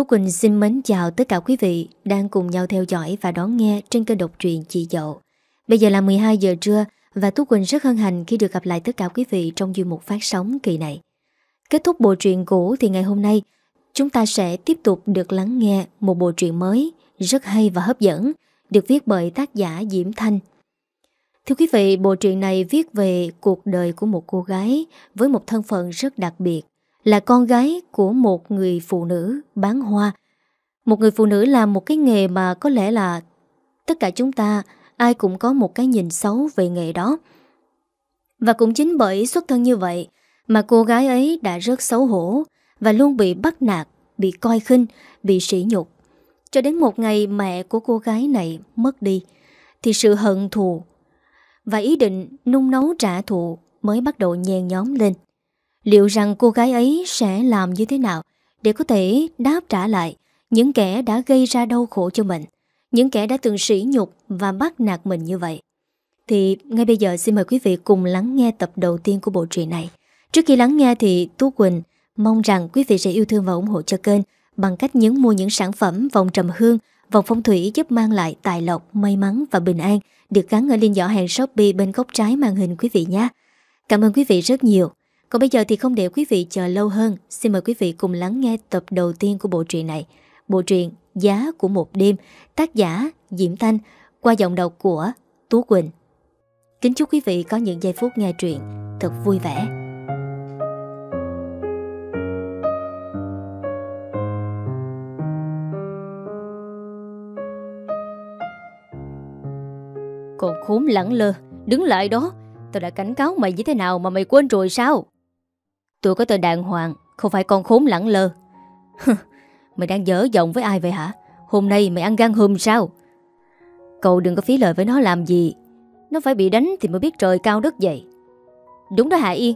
Tú Quỳnh xin mến chào tất cả quý vị đang cùng nhau theo dõi và đón nghe trên kênh độc truyện Chị Dậu. Bây giờ là 12 giờ trưa và Tú Quỳnh rất hân hạnh khi được gặp lại tất cả quý vị trong chuyên mục phát sóng kỳ này. Kết thúc bộ truyện cũ thì ngày hôm nay chúng ta sẽ tiếp tục được lắng nghe một bộ truyện mới rất hay và hấp dẫn được viết bởi tác giả Diễm Thanh. Thưa quý vị, bộ truyện này viết về cuộc đời của một cô gái với một thân phận rất đặc biệt là con gái của một người phụ nữ bán hoa. Một người phụ nữ làm một cái nghề mà có lẽ là tất cả chúng ta ai cũng có một cái nhìn xấu về nghề đó. Và cũng chính bởi xuất thân như vậy mà cô gái ấy đã rất xấu hổ và luôn bị bắt nạt, bị coi khinh, bị sỉ nhục. Cho đến một ngày mẹ của cô gái này mất đi thì sự hận thù và ý định nung nấu trả thù mới bắt đầu nhen nhóm lên. Liệu rằng cô gái ấy sẽ làm như thế nào để có thể đáp trả lại những kẻ đã gây ra đau khổ cho mình, những kẻ đã từng sỉ nhục và bắt nạt mình như vậy? Thì ngay bây giờ xin mời quý vị cùng lắng nghe tập đầu tiên của bộ truyện này. Trước khi lắng nghe thì Tú Quỳnh mong rằng quý vị sẽ yêu thương và ủng hộ cho kênh bằng cách nhấn mua những sản phẩm vòng trầm hương, vòng phong thủy giúp mang lại tài lộc, may mắn và bình an được gắn ở liên dõi hàng Shopee bên góc trái màn hình quý vị nhé. Cảm ơn quý vị rất nhiều. Còn bây giờ thì không để quý vị chờ lâu hơn, xin mời quý vị cùng lắng nghe tập đầu tiên của bộ truyện này. Bộ truyện Giá của một đêm, tác giả Diễm Thanh, qua giọng đọc của Tú Quỳnh. Kính chúc quý vị có những giây phút nghe truyện thật vui vẻ. Còn khốn lẳng lơ, đứng lại đó. tôi đã cảnh cáo mày như thế nào mà mày quên rồi sao? Tôi có tên đàng hoàng, Không phải con khốn lẳng lơ. Mày đang dở giọng với ai vậy hả? Hôm nay mày ăn gan hùm sao? Cậu đừng có phí lời với nó làm gì. Nó phải bị đánh thì mới biết trời cao đất dày. Đúng đó Hạ Yên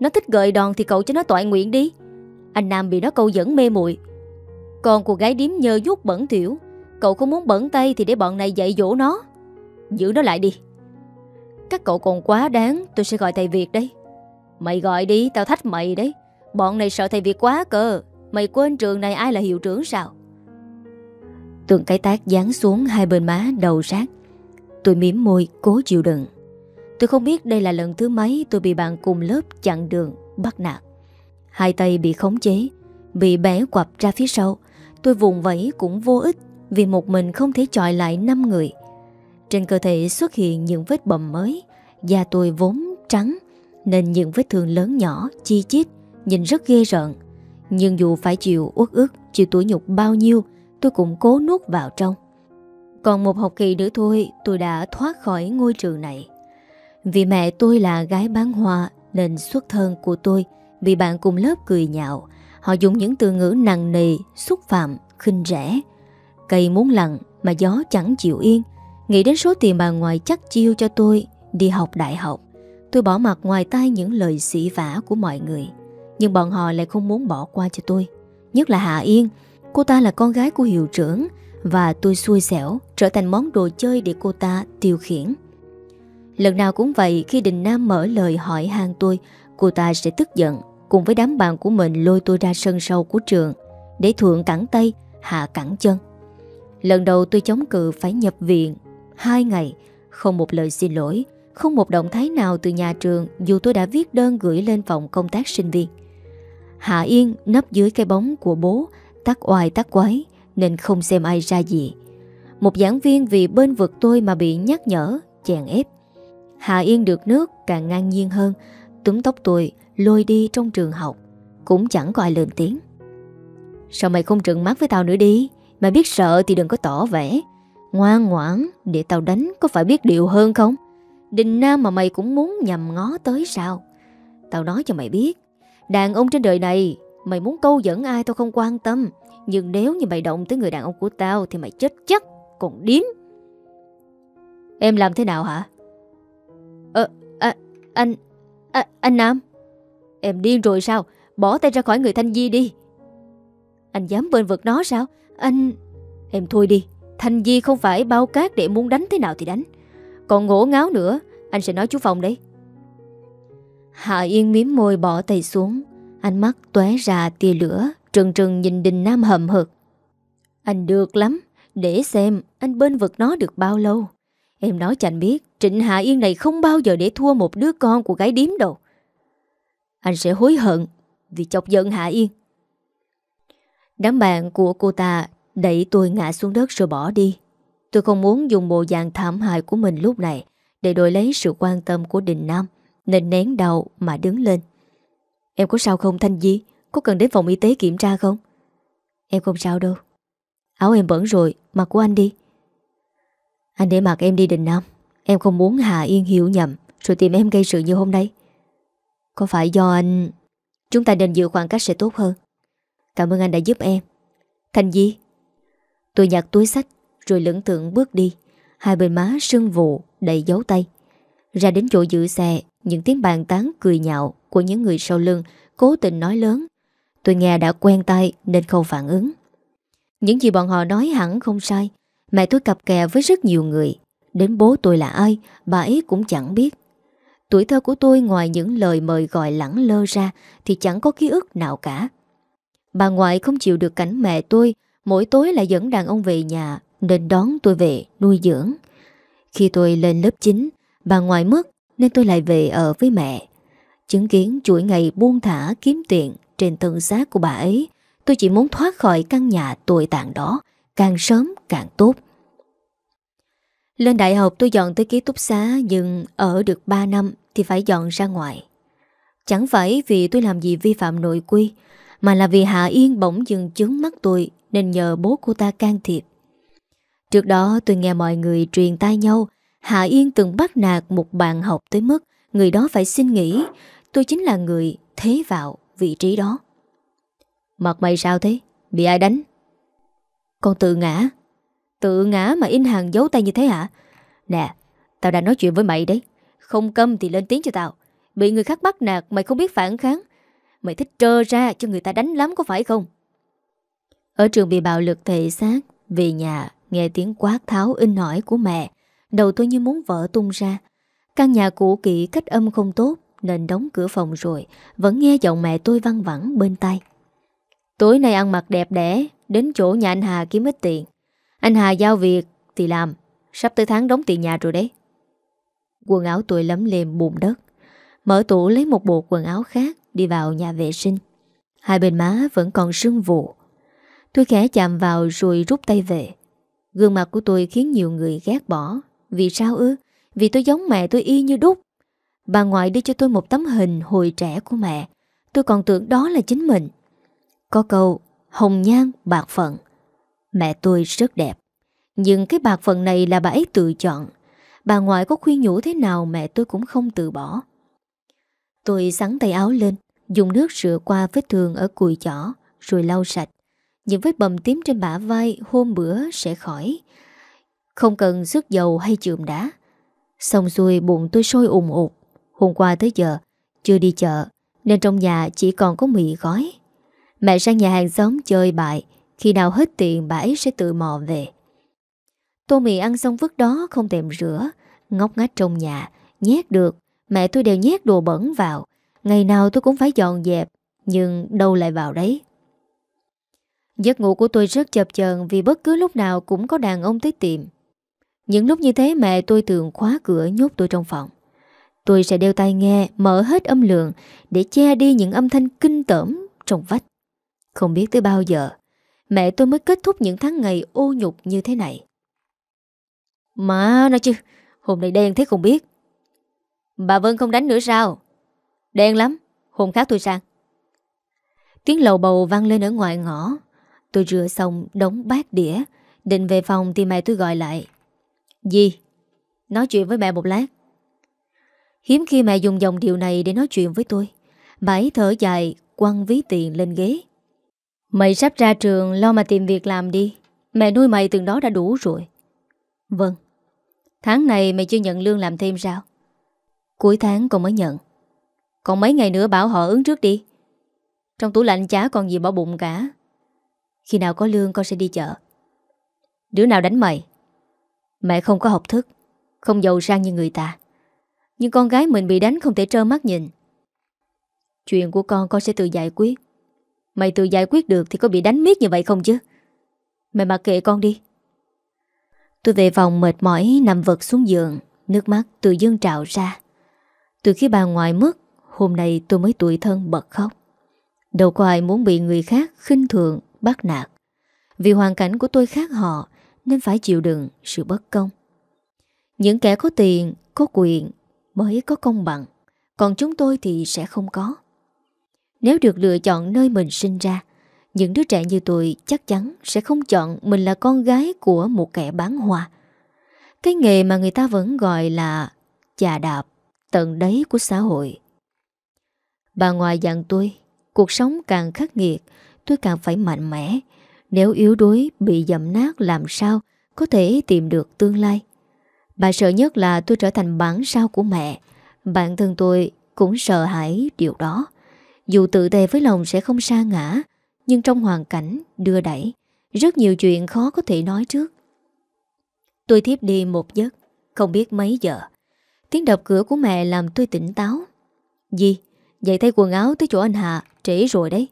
Nó thích gợi đòn thì cậu cho nó toại nguyện đi. Anh Nam bị nó câu dẫn mê muội. Còn cô gái điếm nhơ nhút bẩn tiểu Cậu không muốn bẩn tay thì để bọn này dạy dỗ nó. Giữ nó lại đi. Các cậu còn quá đáng, Tôi sẽ gọi thầy Việt đây. Mày gọi đi tao thách mày đấy Bọn này sợ thầy việc quá cơ Mày quên trường này ai là hiệu trưởng sao Tường cái tác dán xuống hai bên má đầu sát Tôi miếm môi cố chịu đựng Tôi không biết đây là lần thứ mấy tôi bị bạn cùng lớp chặn đường, bắt nạt. Hai tay bị khống chế, bị bẻ quặp ra phía sau. Tôi vùng vẫy cũng vô ích vì một mình không thể chọi lại năm người. Trên cơ thể xuất hiện những vết bầm mới, da tôi vốn trắng, nên những vết thương lớn nhỏ, chi chít, nhìn rất ghê rợn. Nhưng dù phải chịu uất ức, chịu tủ nhục bao nhiêu, tôi cũng cố nuốt vào trong. Còn một học kỳ nữa thôi, tôi đã thoát khỏi ngôi trường này. Vì mẹ tôi là gái bán hoa, nên xuất thân của tôi bị bạn cùng lớp cười nhạo. Họ dùng những từ ngữ nặng nề, xúc phạm, khinh rẻ. Cây muốn lặng mà gió chẳng chịu yên. Nghĩ đến số tiền bà ngoài chắc chiêu cho tôi đi học đại học. Tôi bỏ mặt ngoài tai những lời xỉ vả của mọi người, Nhưng bọn họ lại không muốn bỏ qua cho tôi. Nhất là Hạ Yên, Cô ta là con gái của hiệu trưởng, Và tôi xui xẻo Trở thành món đồ chơi để cô ta tiêu khiển. Lần nào cũng vậy, Khi Đình Nam mở lời hỏi hàng tôi, Cô ta sẽ tức giận Cùng với đám bạn của mình lôi tôi ra sân sâu của trường, Để thượng cẳng tay, Hạ cẳng chân. Lần đầu tôi chống cự phải nhập viện, Hai ngày, Không một lời xin lỗi không một động thái nào từ nhà trường dù tôi đã viết đơn gửi lên phòng công tác sinh viên. Hạ Yên nấp dưới cái bóng của bố, tắt oai tắt quái nên không xem ai ra gì. Một giảng viên vì bên vực tôi mà bị nhắc nhở, chèn ép. Hạ Yên được nước càng ngang nhiên hơn, túm tóc tôi lôi đi trong trường học. Cũng chẳng có ai lên tiếng. Sao mày không trừng mắt với tao nữa đi? Mày biết sợ thì đừng có tỏ vẻ. Ngoan ngoãn để tao đánh có phải biết điều hơn không? Đình Nam mà mày cũng muốn nhầm ngó tới sao? Tao nói cho mày biết Đàn ông trên đời này Mày muốn câu dẫn ai tao không quan tâm. Nhưng nếu như mày động tới người đàn ông của tao Thì mày chết chắc Còn điếm Em làm thế nào hả? Ờ à, Anh à, Anh Nam. Em điên rồi sao? Bỏ tay ra khỏi người Thanh Di đi. Anh dám bên vực nó sao? Anh Em thôi đi. Thanh Di không phải bao cát để muốn đánh thế nào thì đánh. Còn ngổ ngáo nữa anh sẽ nói chú Phong đấy. Hạ Yên miếm môi bỏ tay xuống. Ánh mắt tóe ra tia lửa, Trừng trừng nhìn Đình Nam hầm hực. Anh được lắm, Để xem anh bên vực nó được bao lâu. Em nói cho anh biết, Trịnh Hạ Yên này không bao giờ để thua một đứa con của gái điếm đâu. Anh sẽ hối hận Vì chọc giận Hạ Yên. Đám bạn của cô ta Đẩy tôi ngã xuống đất rồi bỏ đi. Tôi không muốn dùng bộ dạng thảm hại của mình lúc này. Để đổi lấy sự quan tâm của Đình Nam, Nên nén đầu mà đứng lên. Em có sao không, Thanh Di? Có cần đến phòng y tế kiểm tra không? Em không sao đâu. Áo em bẩn rồi, Mặc của anh đi. Anh để mặc em đi, Đình Nam. Em không muốn Hà Yên hiểu nhầm, Rồi tìm em gây sự như hôm nay. Có phải do anh Chúng ta nên giữ khoảng cách sẽ tốt hơn. Cảm ơn anh đã giúp em. Thanh Di. Tôi nhặt túi sách, Rồi lưỡng tượng bước đi. Hai bên má sưng vụ đầy dấu tay. Ra đến chỗ giữ xe, Những tiếng bàn tán cười nhạo Của những người sau lưng Cố tình nói lớn. Tôi nghe đã quen tay nên không phản ứng. Những gì bọn họ nói hẳn không sai. Mẹ tôi cặp kè với rất nhiều người. Đến bố tôi là ai, Bà ấy cũng chẳng biết. Tuổi thơ của tôi ngoài những lời mời gọi lẳng lơ ra Thì chẳng có ký ức nào cả. Bà ngoại không chịu được cảnh mẹ tôi, Mỗi tối lại dẫn đàn ông về nhà, Nên đón tôi về nuôi dưỡng. Khi tôi lên lớp 9 Bà ngoại mất Nên tôi lại về ở với mẹ. Chứng kiến chuỗi ngày buông thả kiếm tiền Trên thân xác của bà ấy, Tôi chỉ muốn thoát khỏi căn nhà tồi tàn đó, Càng sớm càng tốt. Lên đại học tôi dọn tới ký túc xá, Nhưng ở được 3 năm Thì phải dọn ra ngoài. Chẳng phải vì tôi làm gì vi phạm nội quy, Mà là vì Hạ Yên bỗng dừng chứng mắt tôi Nên nhờ bố cô ta can thiệp. Trước đó tôi nghe mọi người truyền tai nhau Hạ Yên từng bắt nạt một bạn học tới mức Người đó phải xin nghỉ Tôi chính là người thế vào vị trí đó Mặt mày sao thế? Bị ai đánh? Con tự ngã Tự ngã mà in hàng giấu tay như thế hả? Nè, tao đã nói chuyện với mày đấy Không câm thì lên tiếng cho tao Bị người khác bắt nạt mày không biết phản kháng Mày thích trơ ra cho người ta đánh lắm có phải không? Ở trường bị bạo lực thể xác Về nhà nghe tiếng quát tháo in hỏi của mẹ, Đầu tôi như muốn vỡ tung ra. Căn nhà cũ kỹ, cách âm không tốt, Nên đóng cửa phòng rồi, Vẫn nghe giọng mẹ tôi văng vẳng bên tay Tối nay ăn mặc đẹp đẽ, Đến chỗ nhà anh Hà kiếm ít tiền. Anh Hà giao việc, thì làm. Sắp tới tháng đóng tiền nhà rồi đấy. Quần áo tôi lấm lềm bùn đất. Mở tủ lấy một bộ quần áo khác, Đi vào nhà vệ sinh. Hai bên má vẫn còn sưng vụ Tôi khẽ chạm vào rồi rút tay về. Gương mặt của tôi khiến nhiều người ghét bỏ. Vì sao ư? Vì tôi giống mẹ tôi y như đúc. Bà ngoại đưa cho tôi một tấm hình hồi trẻ của mẹ. Tôi còn tưởng đó là chính mình. Có câu, Hồng nhan, bạc phận. Mẹ tôi rất đẹp. Nhưng cái bạc phận này là bà ấy tự chọn. Bà ngoại có khuyên nhủ thế nào Mẹ tôi cũng không từ bỏ. Tôi sắn tay áo lên, Dùng nước rửa qua vết thương ở cùi chỏ, Rồi lau sạch. Những vết bầm tím trên bả vai Hôm bữa sẽ khỏi. Không cần sức dầu hay chườm đá Xong xuôi bụng tôi sôi ủng ụt. Hôm qua tới giờ, Chưa đi chợ, Nên trong nhà chỉ còn có mì gói. Mẹ sang nhà hàng xóm chơi bại Khi nào hết tiền bà ấy sẽ tự mò về. Tô mì ăn xong vứt đó Không tèm rửa, Ngóc ngách trong nhà, Nhét được, Mẹ tôi đều nhét đồ bẩn vào. Ngày nào tôi cũng phải dọn dẹp, Nhưng đâu lại vào đấy. Giấc ngủ của tôi rất chập chờn Vì bất cứ lúc nào cũng có đàn ông tới tìm những lúc như thế mẹ tôi thường khóa cửa nhốt tôi trong phòng. Tôi sẽ đeo tai nghe, mở hết âm lượng để che đi những âm thanh kinh tởm trong vách. Không biết tới bao giờ, mẹ tôi mới kết thúc những tháng ngày ô nhục như thế này. Mà nói chứ, hôm nay đen thế không biết. Bà Vân không đánh nữa sao? Đen lắm, hôm khác tôi sang. Tiếng lầu bầu vang lên ở ngoài ngõ. Tôi rửa xong đóng bát đĩa, định về phòng thì mẹ tôi gọi lại. Gì? Nói chuyện với mẹ một lát. Hiếm khi mẹ dùng dòng điều này để nói chuyện với tôi. Bà ấy thở dài, quăng ví tiền lên ghế. Mày sắp ra trường lo mà tìm việc làm đi. Mẹ nuôi mày từng đó đã đủ rồi. Vâng. Tháng này mày chưa nhận lương làm thêm sao? Cuối tháng còn mới nhận. Còn mấy ngày nữa bảo họ ứng trước đi. Trong tủ lạnh chả còn gì bỏ bụng cả. Khi nào có lương con sẽ đi chợ. Đứa nào đánh mày? Mẹ không có học thức Không giàu sang như người ta. Nhưng con gái mình bị đánh không thể trơ mắt nhìn. Chuyện của con con sẽ tự giải quyết. Mày tự giải quyết được thì có bị đánh miết như vậy không chứ? Mẹ mặc kệ con đi. Tôi về phòng mệt mỏi nằm vật xuống giường Nước mắt từ dương trào ra. Từ khi bà ngoại mất Hôm nay tôi mới tuổi thân bật khóc. Đâu có ai muốn bị người khác khinh thường, bắt nạt. Vì hoàn cảnh của tôi khác họ Nên phải chịu đựng sự bất công. Những kẻ có tiền, có quyền Mới có công bằng Còn chúng tôi thì sẽ không có. Nếu được lựa chọn nơi mình sinh ra Những đứa trẻ như tôi chắc chắn sẽ không chọn mình là con gái của một kẻ bán hoa. Cái nghề mà người ta vẫn gọi là chà đạp tận đáy của xã hội. Bà ngoại dặn tôi Cuộc sống càng khắc nghiệt Tôi càng phải mạnh mẽ. Nếu yếu đuối, bị dậm nát làm sao Có thể tìm được tương lai? Bà sợ nhất là tôi trở thành bản sao của mẹ. Bản thân tôi cũng sợ hãi điều đó. Dù tự tề với lòng sẽ không sa ngã, Nhưng trong hoàn cảnh đưa đẩy, Rất nhiều chuyện khó có thể nói trước. Tôi thiếp đi một giấc, Không biết mấy giờ. Tiếng đập cửa của mẹ làm tôi tỉnh táo. Gì? Dậy thay quần áo tới chỗ anh Hà, Trễ rồi đấy.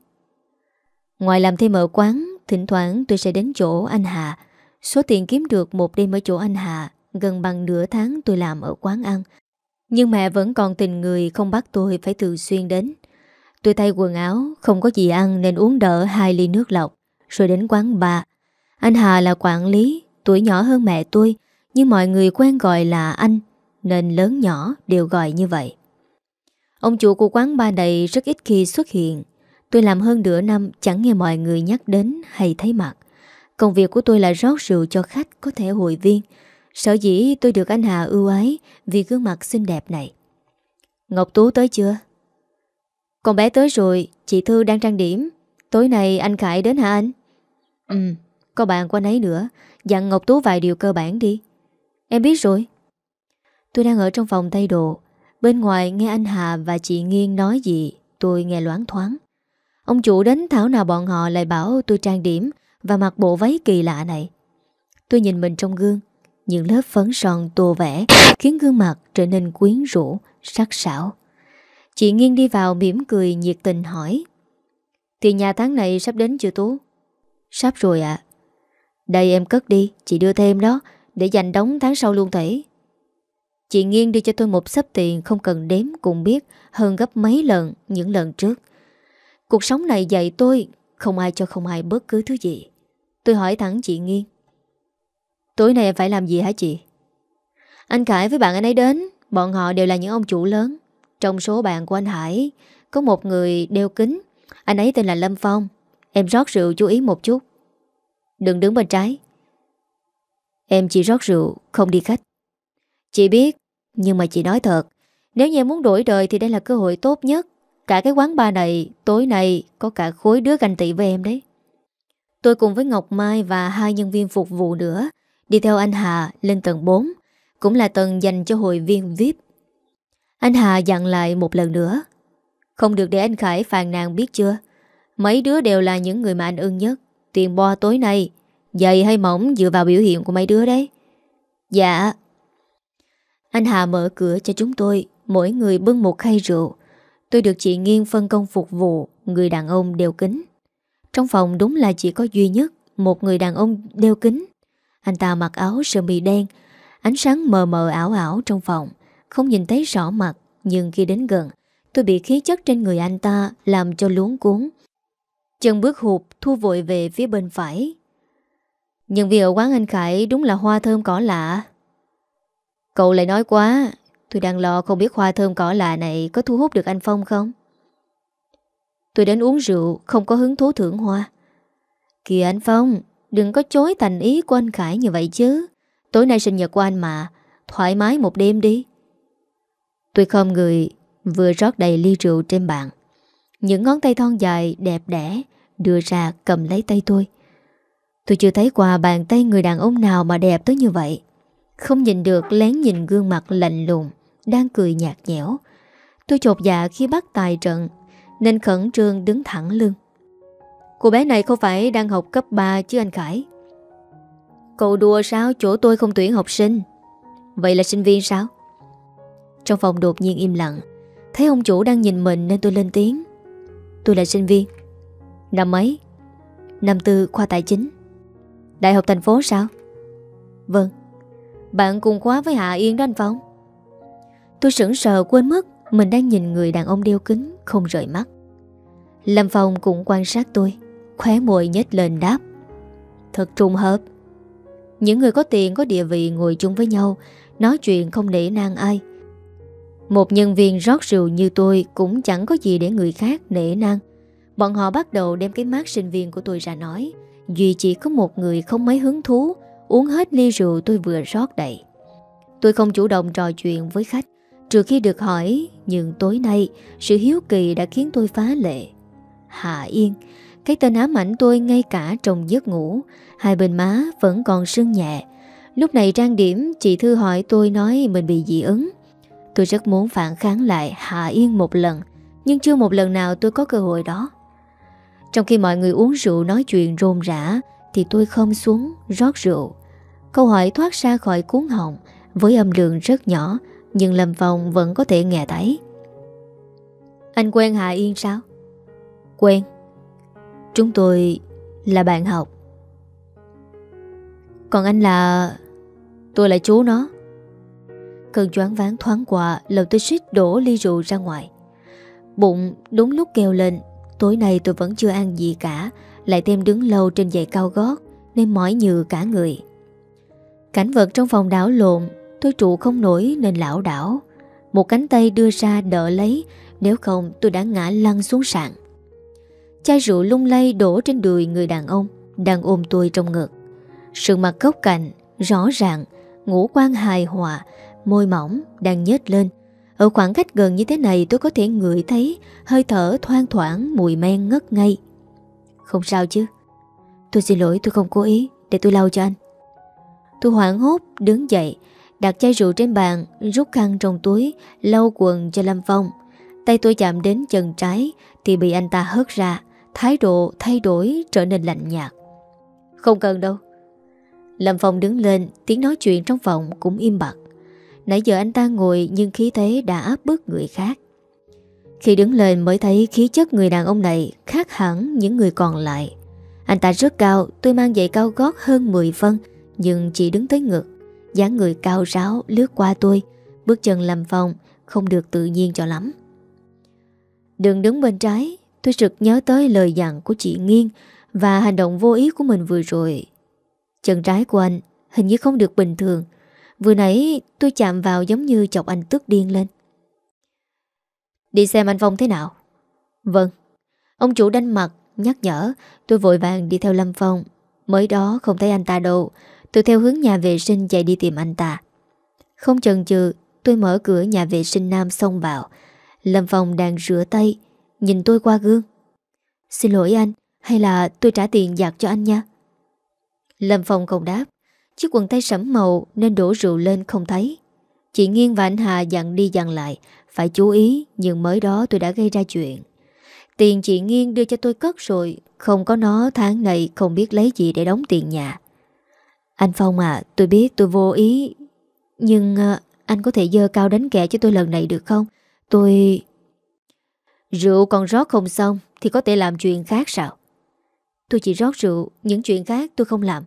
Ngoài làm thêm ở quán, Thỉnh thoảng tôi sẽ đến chỗ anh Hà. Số tiền kiếm được một đêm ở chỗ anh Hà, Gần bằng nửa tháng tôi làm ở quán ăn. Nhưng mẹ vẫn còn tình người Không bắt tôi phải thường xuyên đến. Tôi thay quần áo, Không có gì ăn nên uống đỡ hai ly nước lọc, Rồi đến quán bà Anh Hà là quản lý, Tuổi nhỏ hơn mẹ tôi, Nhưng mọi người quen gọi là anh, Nên lớn nhỏ đều gọi như vậy. Ông chủ của quán ba này rất ít khi xuất hiện. Tôi làm hơn nửa năm chẳng nghe mọi người nhắc đến hay thấy mặt. Công việc của tôi là rót rượu cho khách có thể hội viên. Sở dĩ tôi được anh Hà ưu ái vì gương mặt xinh đẹp này. Ngọc Tú tới chưa? Con bé tới rồi, chị Thư đang trang điểm. Tối nay anh Khải đến hả anh? Ừ, có bạn qua nấy nữa. Dặn Ngọc Tú vài điều cơ bản đi. Em biết rồi. Tôi đang ở trong phòng thay đồ. Bên ngoài nghe anh Hà và chị Nghiên nói gì Tôi nghe loáng thoáng. Ông chủ đến thảo nào bọn họ lại bảo tôi trang điểm Và mặc bộ váy kỳ lạ này Tôi nhìn mình trong gương, Những lớp phấn son tô vẽ Khiến gương mặt trở nên quyến rũ, Sắc sảo Chị Nghiên đi vào mỉm cười nhiệt tình hỏi Tiền nhà tháng này sắp đến chưa Tú? Sắp rồi ạ Đây em cất đi, Chị đưa thêm đó, Để dành đóng tháng sau luôn thể Chị Nghiên đưa cho tôi một sấp tiền không cần đếm cũng biết hơn gấp mấy lần những lần trước. Cuộc sống này dạy tôi không ai cho không ai bất cứ thứ gì. Tôi hỏi thẳng chị Nghiên. Tối nay em phải làm gì hả chị? Anh Khải với bạn anh ấy đến, bọn họ đều là những ông chủ lớn. Trong số bạn của anh Hải, có một người đeo kính. Anh ấy tên là Lâm Phong. Em rót rượu chú ý một chút. Đừng đứng bên trái. Em chỉ rót rượu, không đi khách. Chị biết, nhưng mà chị nói thật, nếu như em muốn đổi đời thì đây là cơ hội tốt nhất. Cả cái quán bar này, tối nay có cả khối đứa ganh tị với em đấy. Tôi cùng với Ngọc Mai và hai nhân viên phục vụ nữa đi theo anh Hà lên tầng 4, cũng là tầng dành cho hội viên VIP. Anh Hà dặn lại một lần nữa. Không được để anh Khải phàn nàn biết chưa? Mấy đứa đều là những người mà anh ưng nhất. Tiền bo tối nay, dày hay mỏng dựa vào biểu hiện của mấy đứa đấy. Dạ, anh Hà mở cửa cho chúng tôi Mỗi người bưng một khay rượu Tôi được chị Nghiên phân công phục vụ, Người đàn ông đeo kính. Trong phòng đúng là chỉ có duy nhất Một người đàn ông đeo kính. Anh ta mặc áo sơ mi đen, Ánh sáng mờ mờ ảo ảo trong phòng, Không nhìn thấy rõ mặt, Nhưng khi đến gần, Tôi bị khí chất trên người anh ta Làm cho luống cuốn. Chân bước hụt, thu vội về phía bên phải. Nhân viên ở quán anh Khải đúng là hoa thơm cỏ lạ. Cậu lại nói quá Tôi đang lo không biết hoa thơm cỏ lạ này Có thu hút được anh Phong không? Tôi đến uống rượu, Không có hứng thú thưởng hoa. Kìa anh Phong, Đừng có chối thành ý của anh Khải như vậy chứ. Tối nay sinh nhật của anh mà, Thoải mái một đêm đi. Tôi không người, Vừa rót đầy ly rượu trên bàn. Những ngón tay thon dài, đẹp đẽ, Đưa ra cầm lấy tay tôi. Tôi chưa thấy qua bàn tay người đàn ông nào mà đẹp tới như vậy. Không nhìn được lén nhìn gương mặt lạnh lùng. Đang cười nhạt nhẽo. Tôi chột dạ khi bắt tài trận, Nên khẩn trương đứng thẳng lưng. Cô bé này không phải đang học cấp 3 chứ anh Khải? Cậu đùa sao? Chỗ tôi không tuyển học sinh. Vậy là sinh viên sao? Trong phòng đột nhiên im lặng. Thấy ông chủ đang nhìn mình nên tôi lên tiếng. Tôi là sinh viên. Năm mấy? Năm tư khoa tài chính. Đại học thành phố sao? Vâng. Bạn cùng khóa với Hạ Yên đó anh Phong. Tôi sững sờ quên mất Mình đang nhìn người đàn ông đeo kính Không rời mắt. Lâm Phong cũng quan sát tôi, Khóe môi nhếch lên đáp. Thật trùng hợp. Những người có tiền, có địa vị ngồi chung với nhau, Nói chuyện không nể nang ai. Một nhân viên rót rượu như tôi Cũng chẳng có gì để người khác nể nang. Bọn họ bắt đầu đem cái mát sinh viên của tôi ra nói, Duy chỉ có một người không mấy hứng thú, Uống hết ly rượu tôi vừa rót đầy. Tôi không chủ động trò chuyện với khách. Trừ khi được hỏi, Nhưng tối nay, Sự hiếu kỳ đã khiến tôi phá lệ. Hạ Yên, Cái tên ám ảnh tôi ngay cả trong giấc ngủ, Hai bên má vẫn còn sưng nhẹ. Lúc này trang điểm, Chị Thư hỏi tôi nói mình bị dị ứng. Tôi rất muốn phản kháng lại Hạ Yên một lần, Nhưng chưa một lần nào tôi có cơ hội đó. Trong khi mọi người uống rượu nói chuyện rôm rã, Thì tôi không xuống rót rượu. Câu hỏi thoát ra khỏi cuốn họng, Với âm lượng rất nhỏ nhưng Lâm Phong vẫn có thể nghe thấy. Anh quen Hạ Yên sao? Quen. Chúng tôi là bạn học. Còn anh là... Tôi là chú nó. Cơn choáng ván thoáng qua, lầu tôi suýt đổ ly rượu ra ngoài. Bụng đúng lúc kêu lên, Tối nay tôi vẫn chưa ăn gì cả, Lại thêm đứng lâu trên giày cao gót, Nên mỏi nhừ cả người. Cảnh vật trong phòng đảo lộn Tôi trụ không nổi nên lão đảo. Một cánh tay đưa ra đỡ lấy, Nếu không tôi đã ngã lăn xuống sàn. Chai rượu lung lay đổ trên đùi người đàn ông, Đang ôm tôi trong ngực. Sự mặt góc cạnh, Rõ ràng, Ngũ quan hài hòa, Môi mỏng đang nhếch lên. Ở khoảng cách gần như thế này tôi có thể ngửi thấy Hơi thở thoang thoảng, Mùi men ngất ngay Không sao chứ? Tôi xin lỗi, tôi không cố ý, Để tôi lau cho anh. Tôi hoảng hốt đứng dậy Đặt chai rượu trên bàn Rút khăn trong túi Lau quần cho Lâm Phong. Tay tôi chạm đến chân trái Thì bị anh ta hớt ra. Thái độ thay đổi trở nên lạnh nhạt. Không cần đâu. Lâm Phong đứng lên Tiếng nói chuyện trong phòng cũng im bặt. Nãy giờ anh ta ngồi nhưng khí thế đã áp bức người khác. Khi đứng lên mới thấy khí chất người đàn ông này khác hẳn những người còn lại. Anh ta rất cao, tôi mang giày cao gót hơn 10 phân Nhưng chỉ đứng tới ngực dáng người cao ráo lướt qua tôi, Bước chân Lâm Phong không được tự nhiên cho lắm. Đừng đứng bên trái, Tôi sực nhớ tới lời dặn của chị Nghiên Và hành động vô ý của mình vừa rồi. Chân trái của anh Hình như không được bình thường. Vừa nãy tôi chạm vào giống như chọc anh tức điên lên. Đi xem anh Phong thế nào? Vâng. Ông chủ đánh mặt, nhắc nhở, Tôi vội vàng đi theo Lâm Phong. Mới đó không thấy anh ta đâu. Tôi theo hướng nhà vệ sinh chạy đi tìm anh ta. Không chần chừ, Tôi mở cửa nhà vệ sinh nam xông vào. Lâm Phong đang rửa tay, Nhìn tôi qua gương. Xin lỗi anh, Hay là tôi trả tiền giặt cho anh nha? Lâm Phong không đáp. Chiếc quần tay sẫm màu nên đổ rượu lên không thấy. Chị Nghiên và anh Hà dặn đi dặn lại, Phải chú ý, Nhưng mới đó tôi đã gây ra chuyện. Tiền chị Nghiên đưa cho tôi cất rồi, Không có nó tháng này không biết lấy gì để đóng tiền nhà. Anh Phong à Tôi biết tôi vô ý Nhưng à, anh có thể dơ cao đánh kẻ cho tôi lần này được không? Tôi... Rượu còn rót không xong Thì có thể làm chuyện khác sao? Tôi chỉ rót rượu Những chuyện khác tôi không làm.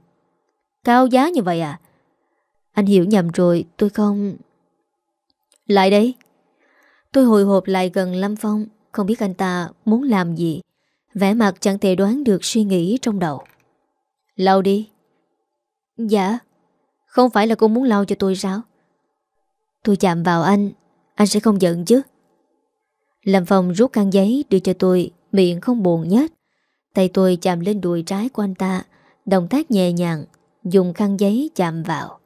Cao giá như vậy à? Anh hiểu nhầm rồi tôi không Lại đây. Tôi hồi hộp lại gần Lâm Phong Không biết anh ta muốn làm gì. Vẻ mặt chẳng thể đoán được suy nghĩ trong đầu. Lau đi. Dạ. Không phải là cô muốn lau cho tôi sao? Tôi chạm vào anh Anh sẽ không giận chứ? Lâm Phong rút căn giấy đưa cho tôi, Miệng không buồn nhất Tay tôi chạm lên đùi trái của anh ta, Động tác nhẹ nhàng, Dùng khăn giấy chạm vào.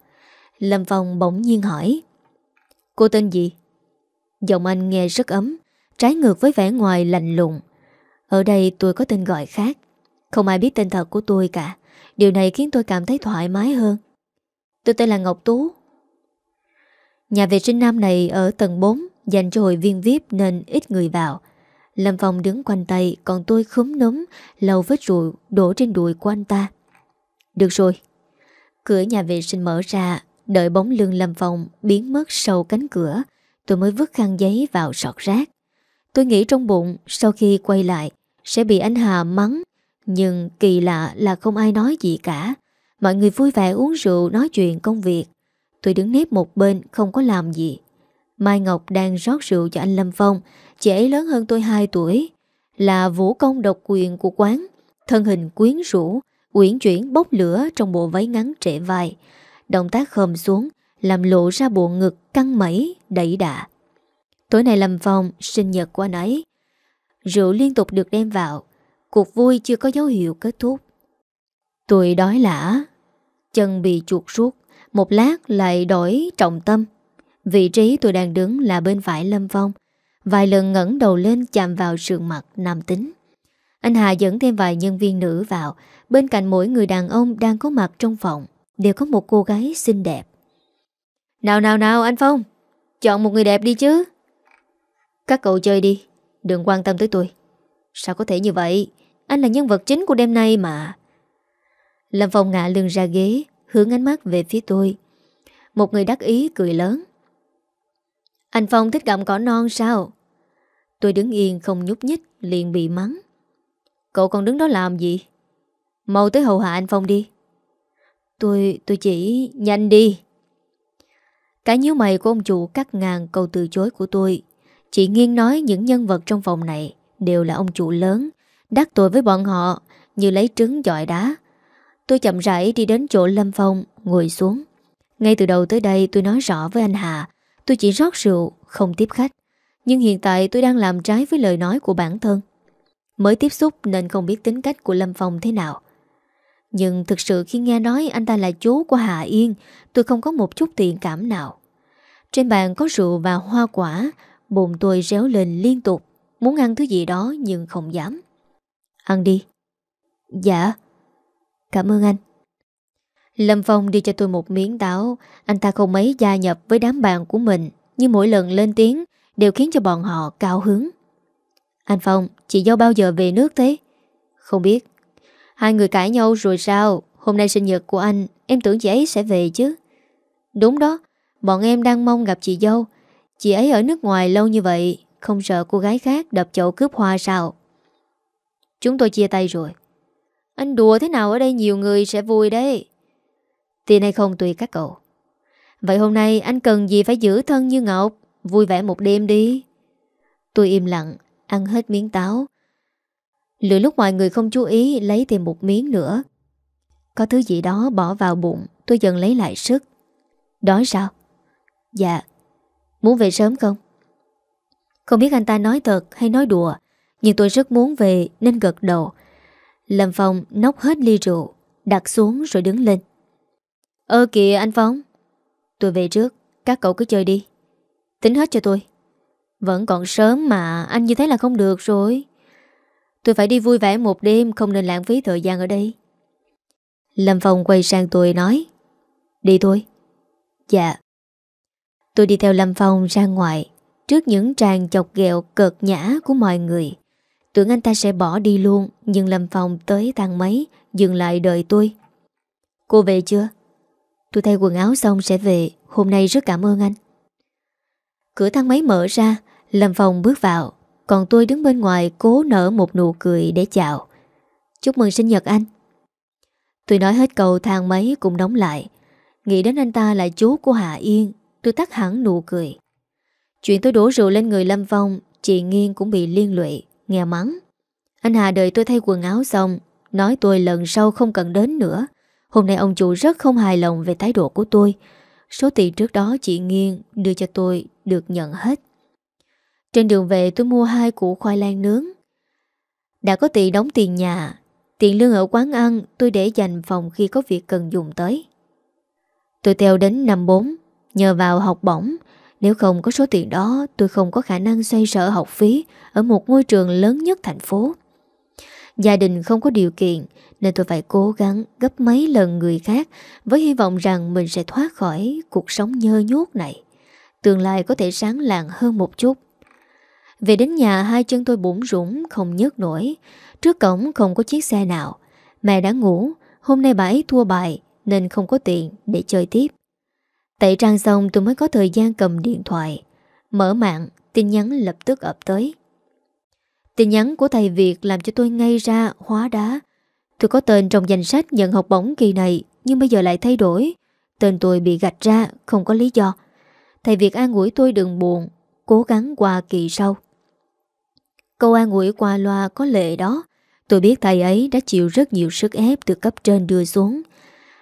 Lâm Phong bỗng nhiên hỏi, Cô tên gì? Giọng anh nghe rất ấm, Trái ngược với vẻ ngoài lạnh lùng. Ở đây tôi có tên gọi khác, Không ai biết tên thật của tôi cả. Điều này khiến tôi cảm thấy thoải mái hơn. Tôi tên là Ngọc Tú. Nhà vệ sinh nam này ở tầng 4 Dành cho hội viên VIP nên ít người vào. Lâm Phong đứng quanh tay, Còn tôi khúm núm Lầu vết rượu đổ trên đùi của anh ta. Được rồi. Cửa nhà vệ sinh mở ra, Đợi bóng lưng Lâm Phong biến mất sau cánh cửa, Tôi mới vứt khăn giấy vào sọt rác. Tôi nghĩ trong bụng, Sau khi quay lại, Sẽ bị anh Hà mắng nhưng kỳ lạ là không ai nói gì cả. Mọi người vui vẻ uống rượu, nói chuyện công việc. Tôi đứng nếp một bên, không có làm gì. Mai Ngọc đang rót rượu cho anh Lâm Phong. Chị ấy lớn hơn tôi 2 tuổi. Là vũ công độc quyền của quán. Thân hình quyến rũ, Uyển chuyển bốc lửa trong bộ váy ngắn trễ vai. Động tác khom xuống, Làm lộ ra bộ ngực căng mẩy Đẩy đạ Tối nay Lâm Phong sinh nhật của anh ấy. Rượu liên tục được đem vào. Cuộc vui chưa có dấu hiệu kết thúc. Tôi đói lã. Chân bị chuột suốt Một lát lại đổi trọng tâm. Vị trí tôi đang đứng là bên phải Lâm Phong Vài lần ngẩng đầu lên chạm vào sườn mặt nam tính. Anh Hà dẫn thêm vài nhân viên nữ vào. Bên cạnh mỗi người đàn ông đang có mặt trong phòng, Đều có một cô gái xinh đẹp. Nào nào nào, anh Phong, Chọn một người đẹp đi chứ. Các cậu chơi đi, Đừng quan tâm tới tôi. Sao có thể như vậy? Anh là nhân vật chính của đêm nay mà. Lâm Phong ngạ lưng ra ghế Hướng ánh mắt về phía tôi. Một người đắc ý cười lớn. Anh Phong thích gặm cỏ non sao? Tôi đứng yên không nhúc nhích Liền bị mắng. Cậu còn đứng đó làm gì? Mau tới hầu hạ anh Phong đi. Tôi, tôi chỉ nhanh đi. Cái nhíu mày của ông chủ cắt ngang câu từ chối của tôi. Chị nghiêng nói những nhân vật trong phòng này Đều là ông chủ lớn Đắc tội với bọn họ Như lấy trứng dọi đá. Tôi chậm rãi đi đến chỗ Lâm Phong Ngồi xuống. Ngay từ đầu tới đây tôi nói rõ với anh Hà. Tôi chỉ rót rượu, không tiếp khách. Nhưng hiện tại tôi đang làm trái với lời nói của bản thân. Mới tiếp xúc nên không biết tính cách của Lâm Phong thế nào. Nhưng thực sự khi nghe nói anh ta là chú của Hà Yên Tôi không có một chút tiện cảm nào. Trên bàn có rượu và hoa quả Bụng tôi réo lên liên tục. Muốn ăn thứ gì đó nhưng không dám. Ăn đi. Dạ. Cảm ơn anh. Lâm Phong đưa cho tôi một miếng táo. Anh ta không mấy gia nhập với đám bạn của mình Nhưng mỗi lần lên tiếng Đều khiến cho bọn họ cao hứng. Anh Phong, chị dâu bao giờ về nước thế? Không biết. Hai người cãi nhau rồi sao? Hôm nay sinh nhật của anh Em tưởng chị ấy sẽ về chứ? Đúng đó Bọn em đang mong gặp chị dâu. Chị ấy ở nước ngoài lâu như vậy Không sợ cô gái khác đập chậu cướp hoa sao? Chúng tôi chia tay rồi. Anh đùa thế nào ở đây nhiều người sẽ vui đấy. Tiền hay không tùy các cậu. Vậy hôm nay anh cần gì phải giữ thân như Ngọc? Vui vẻ một đêm đi. Tôi im lặng, Ăn hết miếng táo. Lựa lúc mọi người không chú ý, Lấy thêm một miếng nữa. Có thứ gì đó bỏ vào bụng, Tôi dần lấy lại sức. Đói sao? Dạ. Muốn về sớm không? Không biết anh ta nói thật hay nói đùa. Nhưng tôi rất muốn về, nên gật đầu. Lâm Phong nốc hết ly rượu, Đặt xuống rồi đứng lên. Ơ kìa anh Phong. Tôi về trước, Các cậu cứ chơi đi. Tính hết cho tôi. Vẫn còn sớm mà, Anh như thế là không được rồi. Tôi phải đi vui vẻ một đêm, Không nên lãng phí thời gian ở đây. Lâm Phong quay sang tôi nói, Đi thôi. Dạ. Tôi đi theo Lâm Phong ra ngoài, Trước những tràng chọc ghẹo cợt nhã của mọi người. Tưởng anh ta sẽ bỏ đi luôn, Nhưng Lâm Phong tới thang máy, Dừng lại đợi tôi. Cô về chưa? Tôi thay quần áo xong sẽ về, Hôm nay rất cảm ơn anh. Cửa thang máy mở ra, Lâm Phong bước vào, Còn tôi đứng bên ngoài cố nở một nụ cười để chào. Chúc mừng sinh nhật anh. Tôi nói hết câu thang máy cũng đóng lại. Nghĩ đến anh ta là chú của Hạ Yên, Tôi tắt hẳn nụ cười. Chuyện tôi đổ rượu lên người Lâm Phong, Chị Nghiên cũng bị liên lụy. Nghe mắng. Anh Hà đợi tôi thay quần áo xong, Nói tôi lần sau không cần đến nữa. Hôm nay ông chủ rất không hài lòng về thái độ của tôi. Số tiền trước đó chị Nghiên đưa cho tôi được nhận hết. Trên đường về tôi mua hai củ khoai lang nướng. Đã có tiền đóng tiền nhà, Tiền lương ở quán ăn tôi để dành phòng khi có việc cần dùng tới. Tôi theo đến năm bốn, Nhờ vào học bổng nếu không có số tiền đó, Tôi không có khả năng xoay sở học phí Ở một ngôi trường lớn nhất thành phố. Gia đình không có điều kiện, Nên tôi phải cố gắng gấp mấy lần người khác Với hy vọng rằng mình sẽ thoát khỏi Cuộc sống nhơ nhốt này. Tương lai có thể sáng lạng hơn một chút. Về đến nhà, Hai chân tôi bủng rủng không nhớt nổi. Trước cổng không có chiếc xe nào. Mẹ đã ngủ, Hôm nay bà ấy thua bài, Nên không có tiền để chơi tiếp. Tẩy trang xong tôi mới có thời gian cầm điện thoại. Mở mạng, Tin nhắn lập tức ập tới. Tin nhắn của thầy Việt làm cho tôi ngay ra, hóa đá. Tôi có tên trong danh sách nhận học bổng kỳ này, Nhưng bây giờ lại thay đổi. Tên tôi bị gạch ra, không có lý do. Thầy Việt an ủi tôi đừng buồn, Cố gắng qua kỳ sau. Câu an ủi qua loa có lệ đó. Tôi biết thầy ấy đã chịu rất nhiều sức ép từ cấp trên đưa xuống.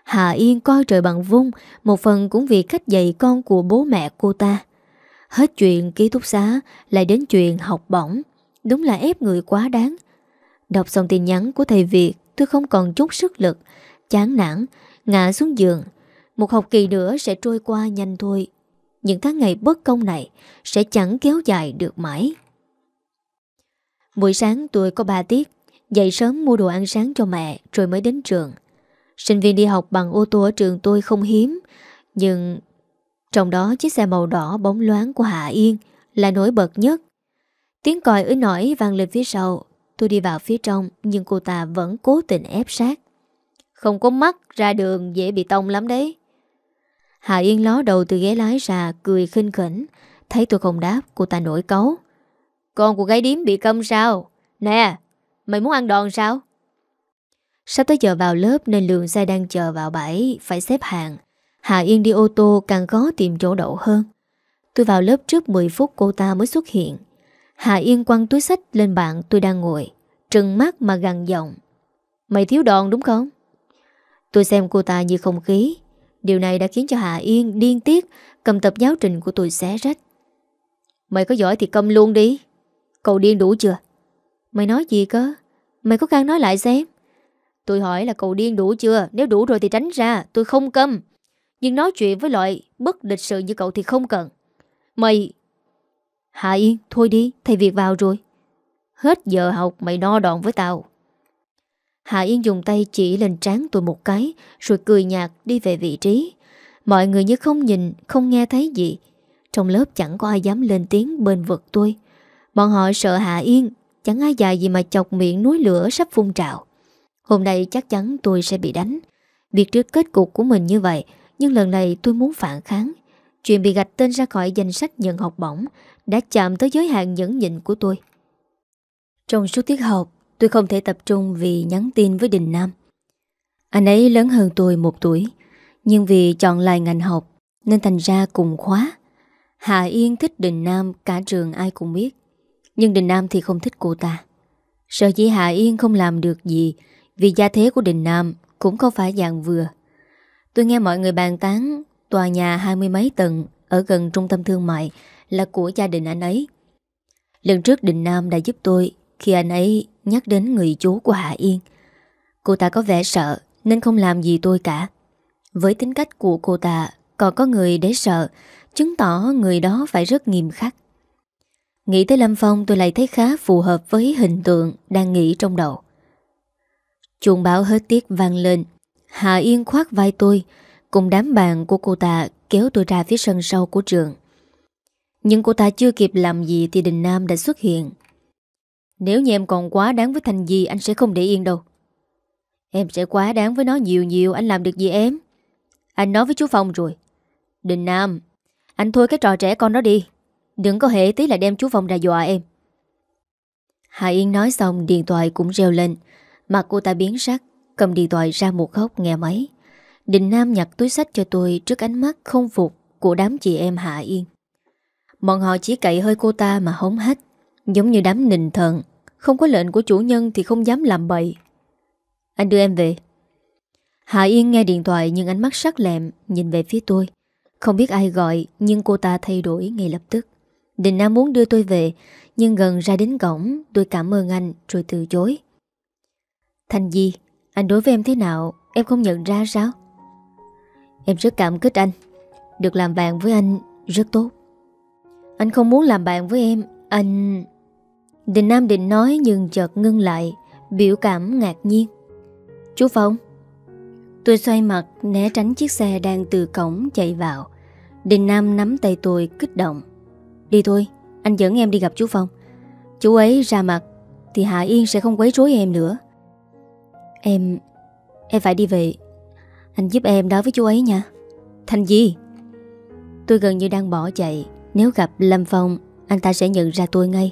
Hà Yên coi trời bằng vung Một phần cũng vì cách dạy con của bố mẹ cô ta. Hết chuyện ký túc xá Lại đến chuyện học bổng. Đúng là ép người quá đáng. Đọc xong tin nhắn của thầy Việt Tôi không còn chút sức lực. Chán nản, ngã xuống giường. Một học kỳ nữa sẽ trôi qua nhanh thôi. Những tháng ngày bất công này Sẽ chẳng kéo dài được mãi. Buổi sáng tôi có ba tiết Dậy sớm mua đồ ăn sáng cho mẹ Rồi mới đến trường. Sinh viên đi học bằng ô tô ở trường tôi không hiếm, Nhưng Trong đó chiếc xe màu đỏ bóng loáng của Hạ Yên Là nổi bật nhất. Tiếng còi ứ nổi vang lên phía sau, Tôi đi vào phía trong, Nhưng cô ta vẫn cố tình ép sát. Không có mắt ra đường dễ bị tông lắm đấy. Hạ Yên ló đầu từ ghế lái ra, Cười khinh khỉnh. Thấy tôi không đáp, cô ta nổi cấu Con của gái điếm bị câm sao? Nè, Mày muốn ăn đòn sao? Sắp tới giờ vào lớp nên lượng xe đang chờ vào bãi Phải xếp hàng. Hạ Yên đi ô tô càng khó tìm chỗ đậu hơn. Tôi vào lớp trước 10 phút cô ta mới xuất hiện. Hạ Yên quăng túi sách lên bạn tôi đang ngồi, Trừng mắt mà gằn giọng. Mày thiếu đòn, đúng không? Tôi xem cô ta như không khí. Điều này đã khiến cho Hạ Yên điên tiết, Cầm tập giáo trình của tôi xé rách. Mày có giỏi thì cầm luôn đi. Cậu điên đủ chưa? Mày nói gì cơ? Mày có can nói lại xem. Tôi hỏi là cậu điên đủ chưa? Nếu đủ rồi thì tránh ra, Tôi không câm. Nhưng nói chuyện với loại bất lịch sự như cậu thì không cần. Mày Hạ Yên thôi đi Thầy việc vào rồi. Hết giờ học, mày no đòn với tao. Hạ Yên dùng tay chỉ lên trán tôi một cái, Rồi cười nhạt đi về vị trí. Mọi người như không nhìn, Không nghe thấy gì. Trong lớp chẳng có ai dám lên tiếng bên vực tôi. Bọn họ sợ Hạ Yên, Chẳng ai dài gì mà chọc miệng núi lửa sắp phun trào. Hôm nay chắc chắn tôi sẽ bị đánh. Biết trước kết cục của mình như vậy, Nhưng lần này tôi muốn phản kháng. Chuyện bị gạch tên ra khỏi danh sách nhận học bổng Đã chạm tới giới hạn nhẫn nhịn của tôi. Trong suốt tiết học, Tôi không thể tập trung vì nhắn tin với Đình Nam. Anh ấy lớn hơn tôi một tuổi, Nhưng vì chọn lại ngành học Nên thành ra cùng khóa. Hạ Yên thích Đình Nam, Cả trường ai cũng biết, Nhưng Đình Nam thì không thích cô ta. Sợ chỉ Hạ Yên không làm được gì vì gia thế của Đình Nam Cũng không phải dạng vừa. Tôi nghe mọi người bàn tán, Tòa nhà hai mươi mấy tầng Ở gần trung tâm thương mại Là của gia đình anh ấy. Lần trước Đình Nam đã giúp tôi Khi anh ấy nhắc đến người chú của Hạ Yên. Cô ta có vẻ sợ Nên không làm gì tôi cả. Với tính cách của cô ta, Còn có người để sợ, Chứng tỏ người đó phải rất nghiêm khắc. Nghĩ tới Lâm Phong tôi lại thấy khá phù hợp với hình tượng đang nghĩ trong đầu. Chuông báo hết tiết vang lên. Hạ Yên khoác vai tôi, cùng đám bạn của cô ta kéo tôi ra phía sân sau của trường. Nhưng cô ta chưa kịp làm gì thì Đình Nam đã xuất hiện. Nếu như em còn quá đáng với Thành Di anh sẽ không để yên đâu. Em sẽ quá đáng với nó nhiều nhiều anh làm được gì em? Anh nói với chú Phong rồi. Đình Nam, anh thôi cái trò trẻ con đó đi. Đừng có hệ tí là đem chú Phong ra dọa em Hạ Yên nói xong Điện thoại cũng reo lên Mặt cô ta biến sắc, Cầm điện thoại ra một góc nghe máy. Đình Nam nhặt túi sách cho tôi Trước ánh mắt không phục Của đám chị em Hạ Yên. Bọn họ chỉ cậy hơi cô ta mà hống hết Giống như đám nình thần. Không có lệnh của chủ nhân thì không dám làm bậy. Anh đưa em về. Hạ Yên nghe điện thoại Nhưng ánh mắt sắc lẹm, Nhìn về phía tôi. Không biết ai gọi, Nhưng cô ta thay đổi ngay lập tức. Đình Nam muốn đưa tôi về, Nhưng gần ra đến cổng, Tôi cảm ơn anh, rồi từ chối. Thanh Di Anh đối với em thế nào? Em không nhận ra sao? Em rất cảm kích anh. Được làm bạn với anh rất tốt. Anh không muốn làm bạn với em. Anh Đình Nam định nói nhưng chợt ngưng lại Biểu cảm ngạc nhiên. Chú Phong Tôi xoay mặt né tránh chiếc xe đang từ cổng chạy vào. Đình Nam nắm tay tôi kích động. Đi thôi, anh dẫn em đi gặp chú Phong. Chú ấy ra mặt Thì Hạ Yên sẽ không quấy rối em nữa. Em Em phải đi về. Anh giúp em đó với chú ấy nha. Thành gì Tôi gần như đang bỏ chạy. Nếu gặp Lâm Phong, Anh ta sẽ nhận ra tôi ngay.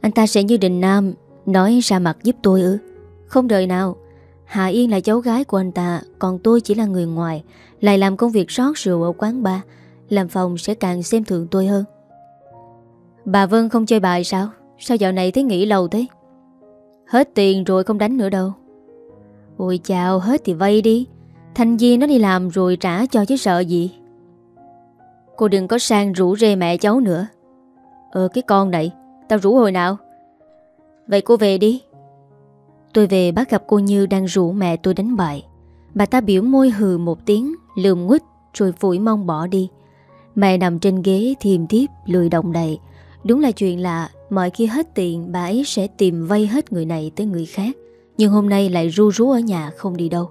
Anh ta sẽ như Đình Nam Nói ra mặt giúp tôi ư. Không đợi nào, Hạ Yên là cháu gái của anh ta, Còn tôi chỉ là người ngoài, Lại làm công việc rót rượu ở quán bar. Lâm phòng sẽ càng xem thường tôi hơn. Bà Vân không chơi bài sao? Sao dạo này thấy nghỉ lâu thế? Hết tiền rồi không đánh nữa đâu. Ôi, chào, hết thì vay đi. Thanh Di nó đi làm rồi trả cho chứ sợ gì. Cô đừng có sang rủ rê mẹ cháu nữa. Ờ cái con này, Tao rủ hồi nào? Vậy cô về đi. Tôi về bắt gặp cô Như đang rủ mẹ tôi đánh bại Bà ta biểu môi hừ một tiếng, Lườm nguyết rồi phủi mông bỏ đi. Mẹ nằm trên ghế thiềm tiếp Lười động đậy. Đúng là chuyện lạ Mọi khi hết tiền, bà ấy sẽ tìm vay hết người này tới người khác. Nhưng hôm nay lại ru rú ở nhà không đi đâu.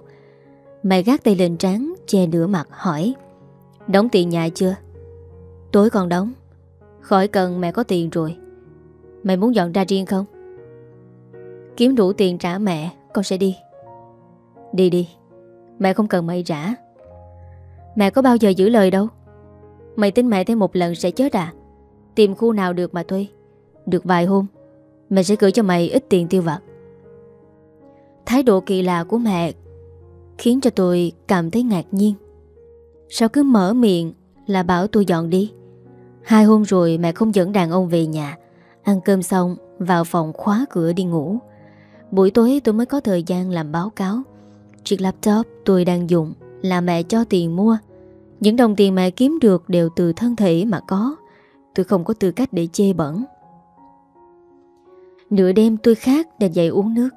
Mày gác tay lên trán, Che nửa mặt, hỏi, Đóng tiền nhà chưa? Tối còn đóng. Khỏi cần mẹ có tiền rồi. Mày muốn dọn ra riêng không? Kiếm đủ tiền trả mẹ, Con sẽ đi. Đi đi. Mẹ không cần mày trả. Mẹ có bao giờ giữ lời đâu. Mày tin mẹ thêm một lần sẽ chết à? Tìm khu nào được mà thuê. Được vài hôm, Mẹ sẽ gửi cho mày ít tiền tiêu vặt. Thái độ kỳ lạ của mẹ Khiến cho tôi cảm thấy ngạc nhiên. Sao cứ mở miệng Là bảo tôi dọn đi? Hai hôm rồi mẹ không dẫn đàn ông về nhà. Ăn cơm xong, Vào phòng khóa cửa đi ngủ. Buổi tối tôi mới có thời gian làm báo cáo. Chiếc laptop tôi đang dùng Là mẹ cho tiền mua. Những đồng tiền mẹ kiếm được đều từ thân thể mà có. Tôi không có tư cách để chê bẩn. Nửa đêm tôi khát để dậy uống nước.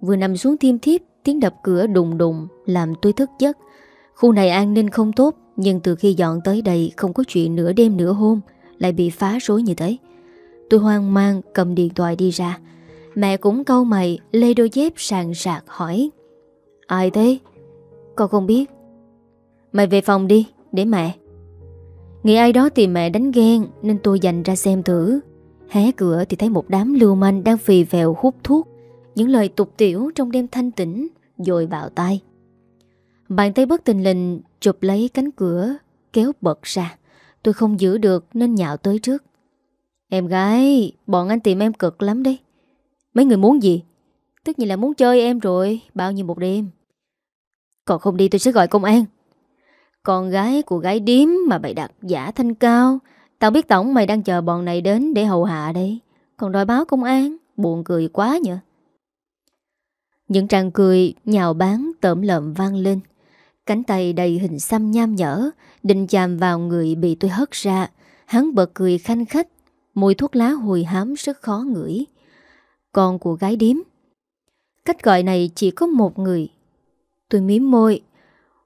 Vừa nằm xuống thiêm thiếp Tiếng đập cửa đùng đùng Làm tôi thức giấc. Khu này an ninh không tốt, Nhưng từ khi dọn tới đây Không có chuyện nửa đêm nửa hôm, Lại bị phá rối như thế. Tôi hoang mang, cầm điện thoại đi ra. Mẹ cũng câu mày, Lê đôi dép sàn sạc hỏi. Ai thế? Con không biết. Mày về phòng đi, để mẹ. Nghĩ ai đó tìm mẹ đánh ghen, Nên tôi dành ra xem thử. Hé cửa thì thấy một đám lưu manh Đang phì vèo hút thuốc. Những lời tục tiểu trong đêm thanh tĩnh Dội vào tay Bàn tay bất tình lình chụp lấy cánh cửa, Kéo bật ra. Tôi không giữ được nên nhạo tới trước. Em gái, Bọn anh tìm em cực lắm đấy. Mấy người muốn gì? Tất nhiên là muốn chơi em rồi, Bao nhiêu một đêm. Còn không đi tôi sẽ gọi công an. Con gái của gái điếm mà bày đặt giả thanh cao, Tao biết tổng mày đang chờ bọn này đến để hầu hạ đấy. Còn đòi báo công an, Buồn cười quá nhỉ những tràng cười, nhào bán, tởm lợm vang lên. Cánh tay đầy hình xăm nham nhở, Định chạm vào người bị tôi hất ra. Hắn bật cười khanh khách, Mùi thuốc lá hồi hám rất khó ngửi. Con của gái điếm. Cách gọi này chỉ có một người. Tôi miếm môi.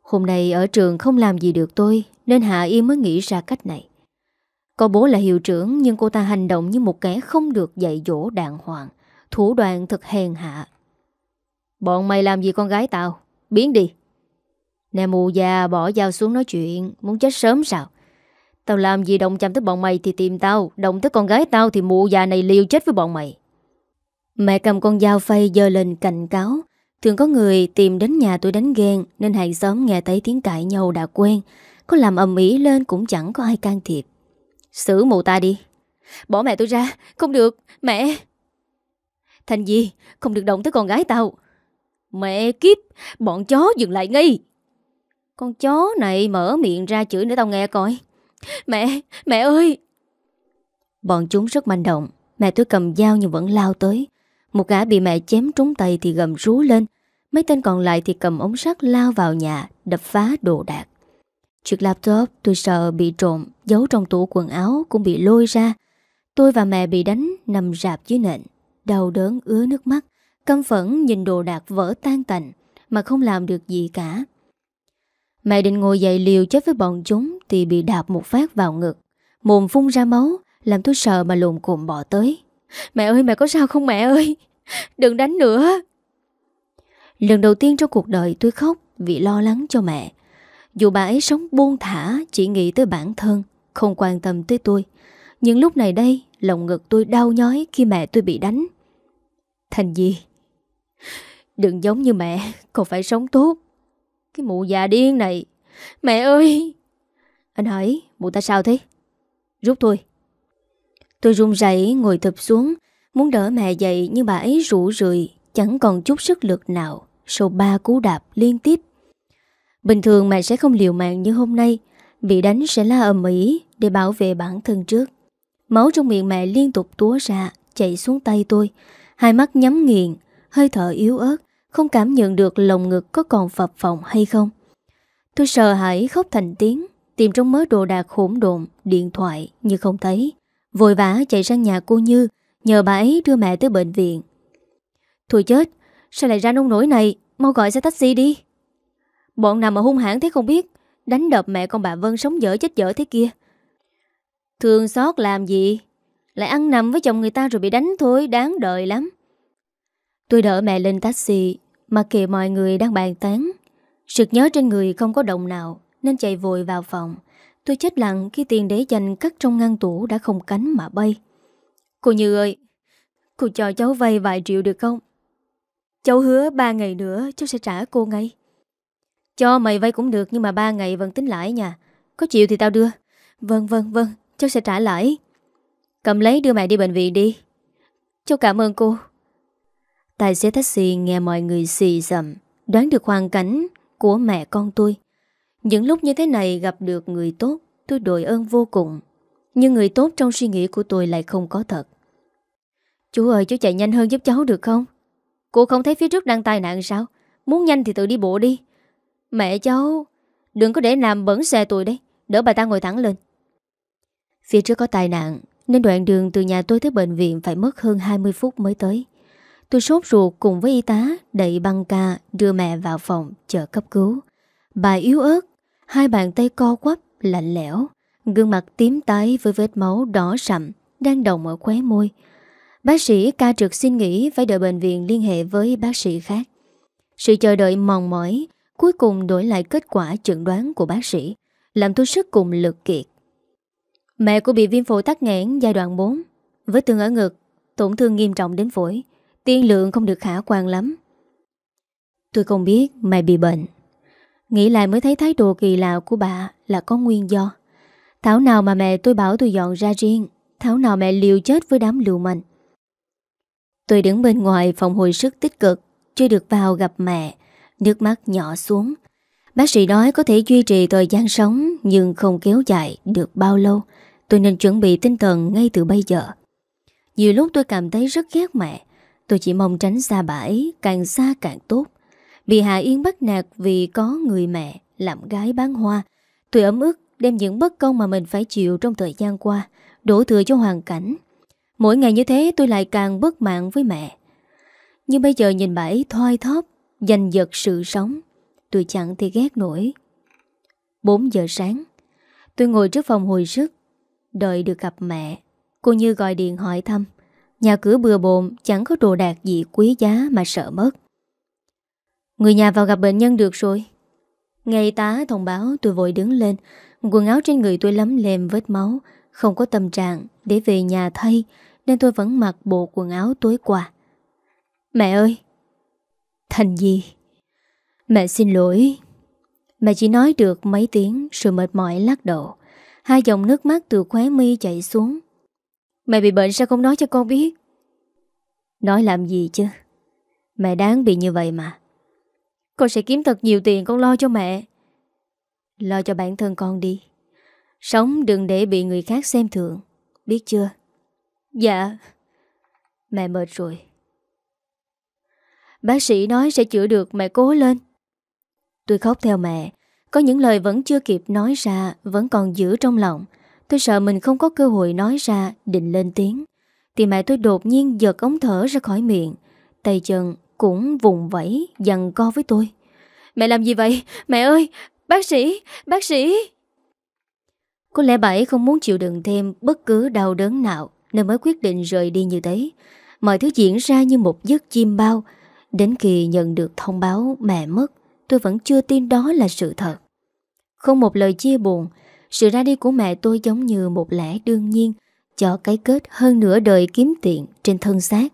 Hôm nay ở trường không làm gì được tôi, Nên Hạ Yên mới nghĩ ra cách này. Có bố là hiệu trưởng, Nhưng cô ta hành động như một kẻ không được dạy dỗ đàng hoàng. Thủ đoạn thật hèn hạ. Bọn mày làm gì con gái tao? Biến đi. Nè mù già bỏ dao xuống nói chuyện, Muốn chết sớm sao? Tao làm gì động chạm tới bọn mày thì tìm tao, Động tới con gái tao thì mụ già này liều chết với bọn mày. Mẹ cầm con dao phay dơ lên cảnh cáo. Thường có người tìm đến nhà tôi đánh ghen, Nên hàng xóm nghe thấy tiếng cãi nhau đã quen. Có làm ầm ĩ lên cũng chẳng có ai can thiệp. Xử mụ ta đi. Bỏ mẹ tôi ra, Không được, Mẹ. Thành gì Không được động tới con gái tao. Mẹ kiếp, Bọn chó dừng lại ngay. Con chó này mở miệng ra chửi nữa tao nghe coi. Mẹ Mẹ ơi! Bọn chúng rất manh động. Mẹ tôi cầm dao nhưng vẫn lao tới. Một gã bị mẹ chém trúng tay thì gầm rú lên. Mấy tên còn lại thì cầm ống sắt lao vào nhà, Đập phá đồ đạc. Chiếc laptop tôi sợ bị trộm, Giấu trong tủ quần áo cũng bị lôi ra. Tôi và mẹ bị đánh Nằm rạp dưới nền, Đau đớn ứa nước mắt. Căm phẫn nhìn đồ đạc vỡ tan tành, Mà không làm được gì cả. Mẹ định ngồi dậy liều chết với bọn chúng Thì bị đạp một phát vào ngực, Mồm phun ra máu, Làm tôi sợ mà lồn cụm bỏ tới. Mẹ ơi, mẹ có sao không mẹ ơi? Đừng đánh nữa. Lần đầu tiên trong cuộc đời tôi khóc Vì lo lắng cho mẹ. Dù bà ấy sống buông thả, Chỉ nghĩ tới bản thân, Không quan tâm tới tôi. Nhưng lúc này đây, Lòng ngực tôi đau nhói khi mẹ tôi bị đánh. Thành gì Đừng giống như mẹ Còn phải sống tốt. Cái mụ già điên này Mẹ ơi! Anh hỏi mụ ta sao thế? Rút tôi Tôi run rẩy ngồi thụp xuống Muốn đỡ mẹ dậy Nhưng bà ấy rủ rượi Chẳng còn chút sức lực nào. Sau ba cú đạp liên tiếp. Bình thường mẹ sẽ không liều mạng như hôm nay, bị đánh sẽ la ầm ĩ để bảo vệ bản thân trước. Máu trong miệng mẹ liên tục túa ra, chạy xuống tay tôi, hai mắt nhắm nghiền, hơi thở yếu ớt, không cảm nhận được lồng ngực có còn phập phồng hay không. Tôi sợ hãi khóc thành tiếng, tìm trong mớ đồ đạc hỗn độn, điện thoại như không thấy. Vội vã chạy sang nhà cô Như, nhờ bà ấy đưa mẹ tới bệnh viện. Thôi chết, sao lại ra nông nổi này, mau gọi xe taxi đi. Bọn nào mà hung hãn thế không biết, đánh đập mẹ con bà Vân sống dở chết dở thế kia. Thường xót làm gì? Lại ăn nằm với chồng người ta rồi bị đánh thôi, đáng đợi lắm. Tôi đỡ mẹ lên taxi, mặc kệ mọi người đang bàn tán. Sực nhớ trên người không có đồng nào, nên chạy vội vào phòng. Tôi chết lặng khi tiền để dành cất trong ngăn tủ đã không cánh mà bay. Cô Như ơi, cô cho cháu vay vài triệu được không? Cháu hứa ba ngày nữa cháu sẽ trả cô ngay. Cho mày vay cũng được nhưng mà ba ngày vẫn tính lãi nha. Có chịu thì tao đưa. Vâng vâng vâng, cháu sẽ trả lãi. Cầm lấy đưa mẹ đi bệnh viện đi. Cháu cảm ơn cô. Tài xế taxi nghe mọi người xì dầm, đoán được hoàn cảnh của mẹ con tôi. Những lúc như thế này gặp được người tốt, tôi đội ơn vô cùng. Nhưng người tốt trong suy nghĩ của tôi lại không có thật. Chú ơi, chú chạy nhanh hơn giúp cháu được không? Cô không thấy phía trước đang tai nạn sao? Muốn nhanh thì tự đi bộ đi. Mẹ cháu, đừng có để làm bẩn xe tôi đấy. Đỡ bà ta ngồi thẳng lên. Phía trước có tai nạn, nên đoạn đường từ nhà tôi tới bệnh viện phải mất hơn 20 phút mới tới. Tôi sốt ruột cùng với y tá đẩy băng ca đưa mẹ vào phòng chờ cấp cứu. Bà yếu ớt, hai bàn tay co quắp, lạnh lẽo, gương mặt tím tái với vết máu đỏ sậm đang đồng ở khóe môi. Bác sĩ ca trực xin nghỉ phải đợi bệnh viện liên hệ với bác sĩ khác. Sự chờ đợi mòn mỏi cuối cùng đổi lại kết quả chẩn đoán của bác sĩ, làm tôi sức cùng lực kiệt. Mẹ của bị viêm phổi tắc nghẽn giai đoạn 4, với tương ở ngực, tổn thương nghiêm trọng đến phổi, tiên lượng không được khả quan lắm. Tôi không biết mẹ bị bệnh. Nghĩ lại mới thấy thái độ kỳ lạ của bà là có nguyên do. Thảo nào mà mẹ tôi bảo tôi dọn ra riêng, thảo nào mẹ liều chết với đám lưu manh. Tôi đứng bên ngoài phòng hồi sức tích cực, chưa được vào gặp mẹ, nước mắt nhỏ xuống. Bác sĩ nói có thể duy trì thời gian sống nhưng không kéo dài được bao lâu. Tôi nên chuẩn bị tinh thần ngay từ bây giờ. Nhiều lúc tôi cảm thấy rất ghét mẹ. Tôi chỉ mong tránh xa bà ấy, càng xa càng tốt. Vì hà Yên bắt nạt vì có người mẹ làm gái bán hoa. Tôi ấm ức đem những bất công mà mình phải chịu trong thời gian qua, đổ thừa cho hoàn cảnh. Mỗi ngày như thế tôi lại càng bất mạng với mẹ. Nhưng bây giờ nhìn bà ấy thoi thóp, giành giật sự sống, tôi chẳng thể ghét nổi. 4 giờ sáng, tôi ngồi trước phòng hồi sức, đợi được gặp mẹ. Cô Như gọi điện hỏi thăm. Nhà cửa bừa bộn chẳng có đồ đạc gì quý giá mà sợ mất. Người nhà vào gặp bệnh nhân được rồi. Ngày tá thông báo tôi vội đứng lên, quần áo trên người tôi lấm lem vết máu, không có tâm trạng để về nhà thay, nên tôi vẫn mặc bộ quần áo tối qua. Mẹ ơi! Thành gì? Mẹ xin lỗi. Mẹ chỉ nói được mấy tiếng sự mệt mỏi lắc đầu. Hai dòng nước mắt từ khóe mi chạy xuống. Mẹ bị bệnh sao không nói cho con biết? Nói làm gì chứ? Mẹ đáng bị như vậy mà. Con sẽ kiếm thật nhiều tiền con lo cho mẹ. Lo cho bản thân con đi. Sống đừng để bị người khác xem thường. Biết chưa? Dạ. Mẹ mệt rồi. Bác sĩ nói sẽ chữa được mẹ cố lên. Tôi khóc theo mẹ. Có những lời vẫn chưa kịp nói ra, vẫn còn giữ trong lòng. Tôi sợ mình không có cơ hội nói ra, định lên tiếng. Thì mẹ tôi đột nhiên giật ống thở ra khỏi miệng. Tay chân cũng vùng vẫy, dằn co với tôi. Mẹ làm gì vậy? Mẹ ơi! Bác sĩ! Bác sĩ! Có lẽ bà không muốn chịu đựng thêm bất cứ đau đớn nào nên mới quyết định rời đi như thế. Mọi thứ diễn ra như một giấc chim bao. Đến khi nhận được thông báo mẹ mất, tôi vẫn chưa tin đó là sự thật. Không một lời chia buồn, sự ra đi của mẹ tôi giống như một lẽ đương nhiên cho cái kết hơn nửa đời kiếm tiền trên thân xác.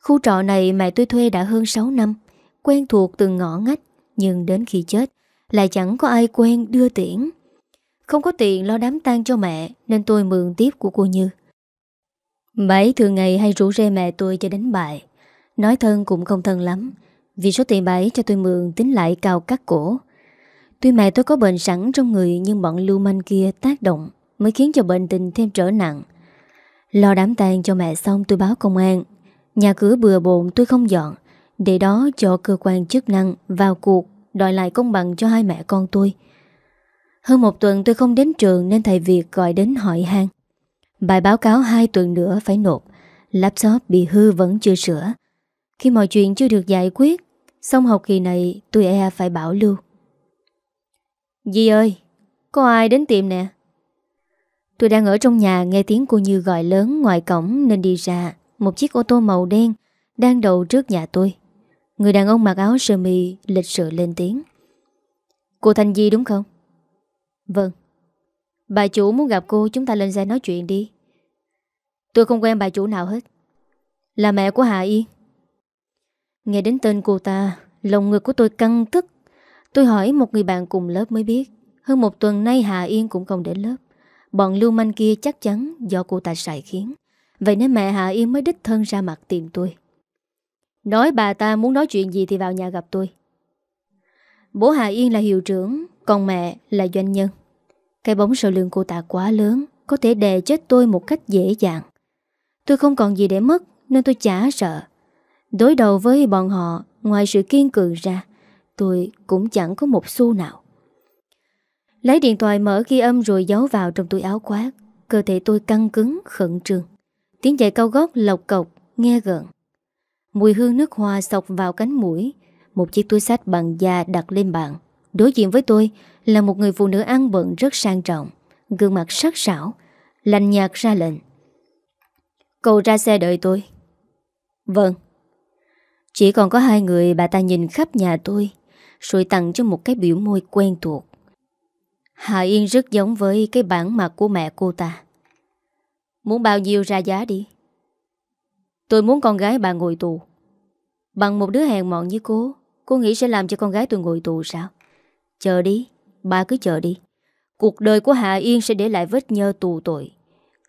Khu trọ này mẹ tôi thuê đã hơn 6 năm, quen thuộc từng ngõ ngách, nhưng đến khi chết lại chẳng có ai quen đưa tiễn. Không có tiền lo đám tang cho mẹ nên tôi mượn tiếp của cô Như. bảy thường ngày hay rủ rê mẹ tôi cho đánh bại. Nói thân cũng không thân lắm, Vì số tiền bảy cho tôi mượn tính lại cao cắt cổ Tuy mẹ tôi có bệnh sẵn trong người Nhưng bọn lưu manh kia tác động Mới khiến cho bệnh tình thêm trở nặng. Lo đám tang cho mẹ xong tôi báo công an. Nhà cửa bừa bộn tôi không dọn. Để đó cho cơ quan chức năng vào cuộc Đòi lại công bằng cho hai mẹ con tôi. Hơn một tuần tôi không đến trường Nên thầy Việt gọi đến hỏi han. Bài báo cáo hai tuần nữa phải nộp. Laptop bị hư vẫn chưa sửa. Khi mọi chuyện chưa được giải quyết, Xong học kỳ này tôi e phải bảo lưu. Dì ơi, Có ai đến tìm nè? Tôi đang ở trong nhà nghe tiếng cô Như gọi lớn ngoài cổng nên đi ra. Một chiếc ô tô màu đen Đang đậu trước nhà tôi. Người đàn ông mặc áo sơ mi lịch sự lên tiếng. Cô Thanh Di đúng không? Vâng. Bà chủ muốn gặp cô, chúng ta lên xe nói chuyện đi. Tôi không quen bà chủ nào hết. Là mẹ của Hạ Yên. Nghe đến tên cô ta Lòng ngực của tôi căng tức. Tôi hỏi một người bạn cùng lớp mới biết, Hơn một tuần nay hà Yên cũng không đến lớp. Bọn lưu manh kia chắc chắn Do cô ta xài khiến. Vậy nên mẹ hà Yên mới đích thân ra mặt tìm tôi. Nói bà ta muốn nói chuyện gì Thì vào nhà gặp tôi. Bố hà Yên là hiệu trưởng, Còn mẹ là doanh nhân. Cái bóng sau lưng cô ta quá lớn, Có thể đè chết tôi một cách dễ dàng. Tôi không còn gì để mất, Nên tôi chả sợ. Đối đầu với bọn họ, Ngoài sự kiên cường ra Tôi cũng chẳng có một xu nào. Lấy điện thoại mở ghi âm rồi giấu vào trong túi áo khoác. Cơ thể tôi căng cứng, khẩn trương. Tiếng chạy cao gót lộc cọc, nghe gần Mùi hương nước hoa sọc vào cánh mũi. Một chiếc túi sách bằng da đặt lên bàn. Đối diện với tôi là một người phụ nữ ăn bận rất sang trọng. Gương mặt sắc sảo Lành nhạt ra lệnh. Cậu ra xe đợi tôi. Vâng. Chỉ còn có hai người bà ta nhìn khắp nhà tôi. Rồi tặng cho một cái biểu môi quen thuộc. Hà Yên rất giống với cái bản mặt của mẹ cô ta. Muốn bao nhiêu ra giá đi? Tôi muốn con gái bà ngồi tù. Bằng một đứa hèn mọn như cô Cô nghĩ sẽ làm cho con gái tôi ngồi tù sao? Chờ đi Bà cứ chờ đi. Cuộc đời của Hạ Yên sẽ để lại vết nhơ tù tội.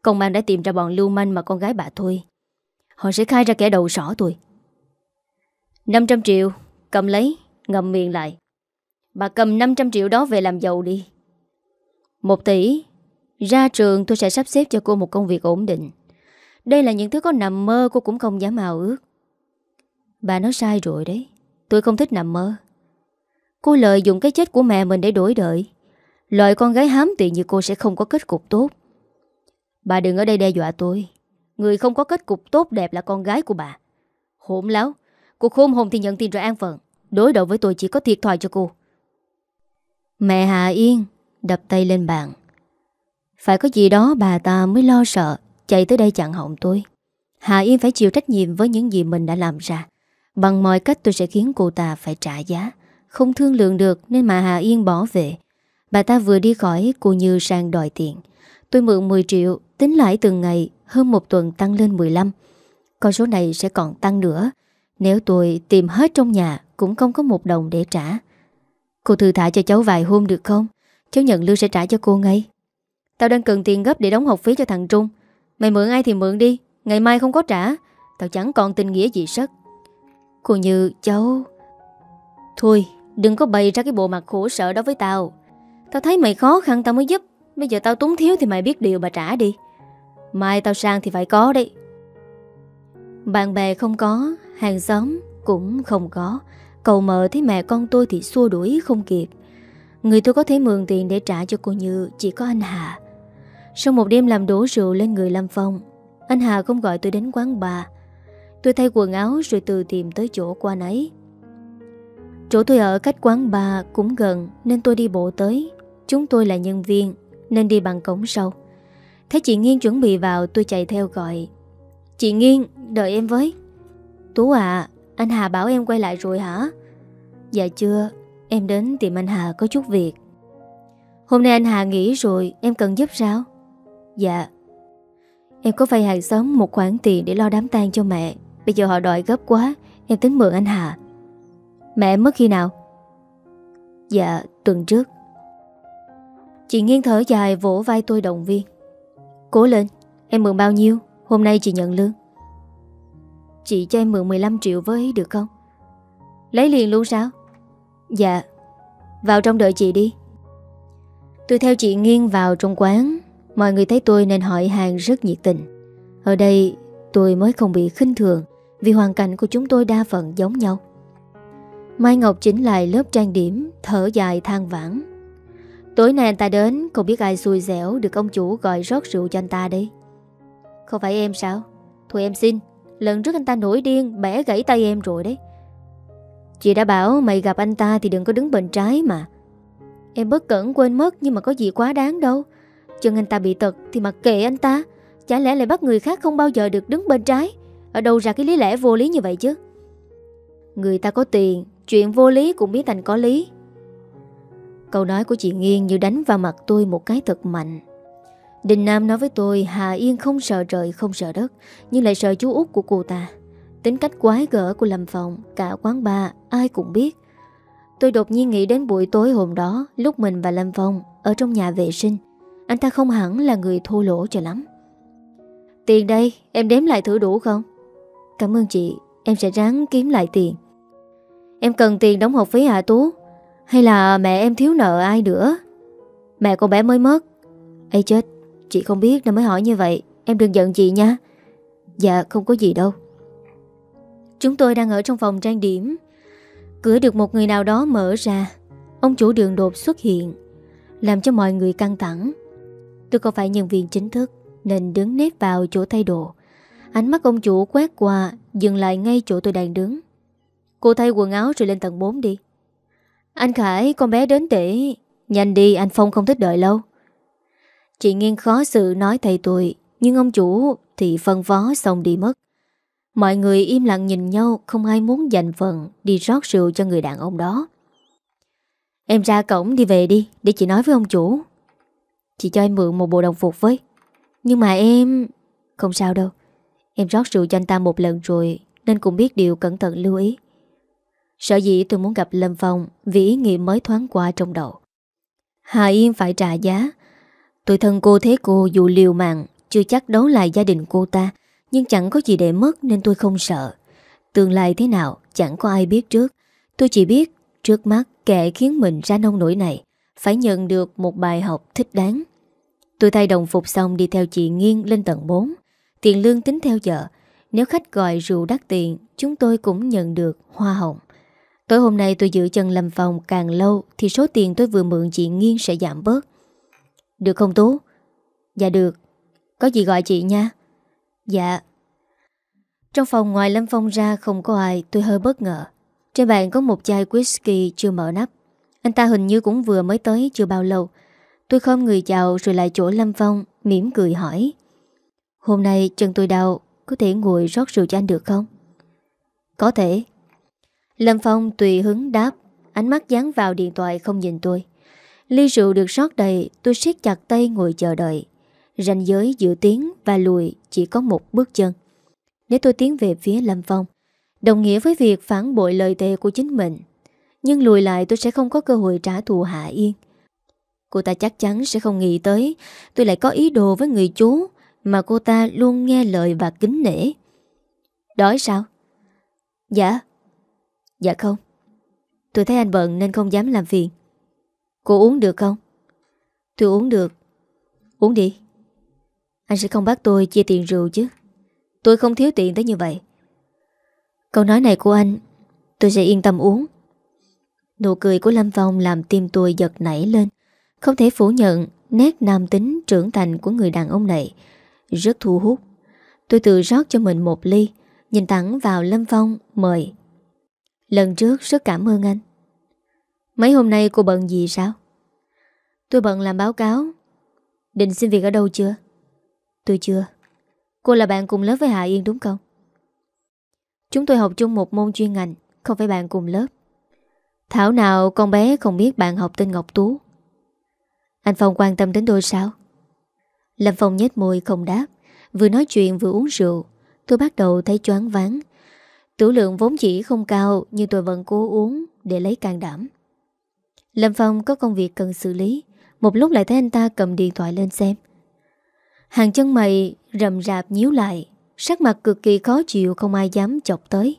Công an đã tìm ra bọn lưu manh mà con gái bà thôi Họ sẽ khai ra kẻ đầu sỏ tôi. 500 triệu, Cầm lấy. Ngậm miệng lại. Bà cầm 500 triệu đó về làm giàu đi. Một tỷ, Ra trường tôi sẽ sắp xếp cho cô một công việc ổn định. Đây là những thứ có nằm mơ, cô cũng không dám ao ước. Bà nói sai rồi đấy, Tôi không thích nằm mơ. Cô lợi dụng cái chết của mẹ mình để đổi đợi Loại con gái hám tiền như cô sẽ không có kết cục tốt. Bà đừng ở đây đe dọa tôi. Người không có kết cục tốt đẹp là con gái của bà. Hỗn láo, Cuộc hôn hồn thì nhận tiền rồi an phận. Đối đầu với tôi chỉ có thiệt thòi cho cô. Mẹ Hà Yên Đập tay lên bàn. Phải có gì đó bà ta mới lo sợ, Chạy tới đây chặn họng tôi. Hà Yên phải chịu trách nhiệm với những gì mình đã làm ra. Bằng mọi cách tôi sẽ khiến cô ta phải trả giá. Không thương lượng được Nên mà Hà Yên bỏ về. Bà ta vừa đi khỏi, cô Như sang đòi tiền. Tôi mượn 10 triệu, Tính lãi từng ngày, Hơn một tuần tăng lên 15 Con số này sẽ còn tăng nữa. Nếu tôi tìm hết trong nhà Cũng không có một đồng để trả. Cô thư thả cho cháu vài hôm được không? Cháu nhận lương sẽ trả cho cô ngay. Tao đang cần tiền gấp để đóng học phí cho thằng Trung. Mày mượn ai thì mượn đi, Ngày mai không có trả. Tao chẳng còn tình nghĩa gì sất. Cô Như, cháu, Thôi, đừng có bày ra cái bộ mặt khổ sở đó với tao. Tao thấy mày khó khăn tao mới giúp. Bây giờ tao túng thiếu thì mày biết điều mà trả đi. Mai tao sang thì phải có đấy. Bạn bè không có. Hàng xóm cũng không có. Cầu mợ thấy mẹ con tôi thì xua đuổi không kịp. Người tôi có thể mượn tiền để trả cho cô Như, Chỉ có anh Hà. Sau một đêm làm đổ rượu lên người Lâm Phong, Anh Hà không gọi tôi đến quán bà. Tôi thay quần áo rồi từ tìm tới chỗ qua nấy Chỗ tôi ở cách quán bà cũng gần, Nên tôi đi bộ tới. Chúng tôi là nhân viên, Nên đi bằng cổng sau. Thấy chị Nghiên chuẩn bị vào, tôi chạy theo gọi. Chị Nghiên, đợi em với. Tú à Anh Hà bảo em quay lại rồi hả? Dạ chưa, Em đến tìm anh Hà có chút việc. Hôm nay anh Hà nghỉ rồi, Em cần giúp sao? Dạ. Em có vay hàng xóm một khoản tiền để lo đám tang cho mẹ? Bây giờ họ đòi gấp quá, Em tính mượn anh Hà. Mẹ mất khi nào? Dạ tuần trước. Chị nghiêng thở dài vỗ vai tôi động viên. Cố lên, Em mượn bao nhiêu? Hôm nay chị nhận lương. Chị cho em mượn 15 triệu với được không? Lấy liền luôn sao? Dạ Vào trong đợi chị đi. Tôi theo chị nghiêng vào trong quán. Mọi người thấy tôi nên hỏi hàng rất nhiệt tình. Ở đây, tôi mới không bị khinh thường, Vì hoàn cảnh của chúng tôi đa phần giống nhau. Mai Ngọc chỉnh lại lớp trang điểm, Thở dài than vãn. Tối nay anh ta đến, Không biết ai xui dẻo Được ông chủ gọi rót rượu cho anh ta đi Không phải em sao? Thôi em xin. Lần trước anh ta nổi điên, Bẻ gãy tay em rồi đấy. Chị đã bảo mày gặp anh ta Thì đừng có đứng bên trái mà. Em bất cẩn quên mất Nhưng mà có gì quá đáng đâu. Chân anh ta bị tật Thì mặc kệ anh ta. Chả lẽ lại bắt người khác không bao giờ được đứng bên trái? Ở đâu ra cái lý lẽ vô lý như vậy chứ? Người ta có tiền, Chuyện vô lý cũng biết thành có lý. Câu nói của chị Nghiên như đánh vào mặt tôi một cái thật mạnh. Đình Nam nói với tôi, Hà Yên không sợ trời, không sợ đất, Nhưng lại sợ chú út của cô ta. Tính cách quái gở của Lâm Phong, Cả quán bar ai cũng biết. Tôi đột nhiên nghĩ đến buổi tối hôm đó, Lúc mình và Lâm Phong Ở trong nhà vệ sinh. Anh ta không hẳn là người thô lỗ cho lắm. Tiền đây, em đếm lại thử đủ không? Cảm ơn chị, Em sẽ ráng kiếm lại tiền. Em cần tiền đóng học phí Hạ Tú? Hay là mẹ em thiếu nợ ai nữa? Mẹ con bé mới mất. Ấy chết. Chị không biết nên mới hỏi như vậy. Em đừng giận chị nha. Dạ không có gì đâu. Chúng tôi đang ở trong phòng trang điểm. Cửa được một người nào đó mở ra. Ông chủ đường đột xuất hiện, Làm cho mọi người căng thẳng. Tôi không phải nhân viên chính thức, Nên đứng nếp vào chỗ thay đồ. Ánh mắt ông chủ quét qua, Dừng lại ngay chỗ tôi đang đứng. Cô thay quần áo rồi lên tầng 4 đi. Anh Khải, con bé đến để. Nhanh đi, anh Phong không thích đợi lâu. Chị Nghiên khó xử nói thầy tôi, Nhưng ông chủ thì phân vó xong đi mất. Mọi người im lặng nhìn nhau, Không ai muốn dành phần Đi rót rượu cho người đàn ông đó. Em ra cổng đi về đi, Để chị nói với ông chủ. Chị cho em mượn một bộ đồng phục với. Nhưng mà em... Không sao đâu. Em rót rượu cho anh ta một lần rồi, Nên cũng biết điều cẩn thận lưu ý. Sợ dĩ tôi muốn gặp Lâm Phong Vì ý nghiệm mới thoáng qua trong đầu. Hà Yên phải trả giá Tôi thân cô thế cô dù liều mạng, Chưa chắc đấu lại gia đình cô ta, Nhưng chẳng có gì để mất nên tôi không sợ. Tương lai thế nào, chẳng có ai biết trước. Tôi chỉ biết, trước mắt kẻ khiến mình ra nông nổi này, Phải nhận được một bài học thích đáng. Tôi thay đồng phục xong đi theo chị Nghiên lên tầng 4 Tiền lương tính theo giờ. Nếu khách gọi rượu đắt tiền, Chúng tôi cũng nhận được hoa hồng. Tối hôm nay tôi giữ chân làm phòng càng lâu Thì số tiền tôi vừa mượn chị Nghiên sẽ giảm bớt. Được không Tú? Dạ được. Có gì gọi chị nha. Dạ. Trong phòng ngoài Lâm Phong ra không có ai, Tôi hơi bất ngờ. Trên bàn có một chai whisky chưa mở nắp. Anh ta hình như cũng vừa mới tới chưa bao lâu. Tôi không người chào rồi lại chỗ Lâm Phong, mỉm cười hỏi. Hôm nay chân tôi đau, Có thể ngồi rót rượu cho anh được không? Có thể. Lâm Phong tùy hứng đáp, Ánh mắt dán vào điện thoại không nhìn tôi. Ly rượu được rót đầy, Tôi siết chặt tay ngồi chờ đợi. Ranh giới giữa tiến và lùi Chỉ có một bước chân. Nếu tôi tiến về phía Lâm Phong, Đồng nghĩa với việc phản bội lời thề của chính mình. Nhưng lùi lại tôi sẽ không có cơ hội trả thù Hạ Yên. Cô ta chắc chắn sẽ không nghĩ tới Tôi lại có ý đồ với người chú Mà cô ta luôn nghe lời và kính nể. Đói sao? Dạ. Dạ không. Tôi thấy anh bận nên không dám làm phiền. Cô uống được không? Tôi uống được. Uống đi. Anh sẽ không bắt tôi chia tiền rượu chứ? Tôi không thiếu tiền tới như vậy. Câu nói này của anh, Tôi sẽ yên tâm uống. Nụ cười của Lâm Phong làm tim tôi giật nảy lên. Không thể phủ nhận Nét nam tính trưởng thành của người đàn ông này. Rất thu hút. Tôi tự rót cho mình một ly, Nhìn thẳng vào Lâm Phong, mời. Lần trước rất cảm ơn anh. Mấy hôm nay cô bận gì sao? Tôi bận làm báo cáo Định xin việc ở đâu chưa? Tôi chưa Cô là bạn cùng lớp với Hạ Yên đúng không? Chúng tôi học chung một môn chuyên ngành, Không phải bạn cùng lớp Thảo nào con bé không biết bạn học tên Ngọc Tú Anh Phong quan tâm đến tôi sao? Lâm Phong nhếch môi không đáp, Vừa nói chuyện vừa uống rượu Tôi bắt đầu thấy choáng váng Tử lượng vốn chỉ không cao, Nhưng tôi vẫn cố uống để lấy can đảm Lâm Phong có công việc cần xử lý. Một lúc lại thấy anh ta cầm điện thoại lên xem. Hàng chân mày rầm rạp nhíu lại. Sắc mặt cực kỳ khó chịu, Không ai dám chọc tới.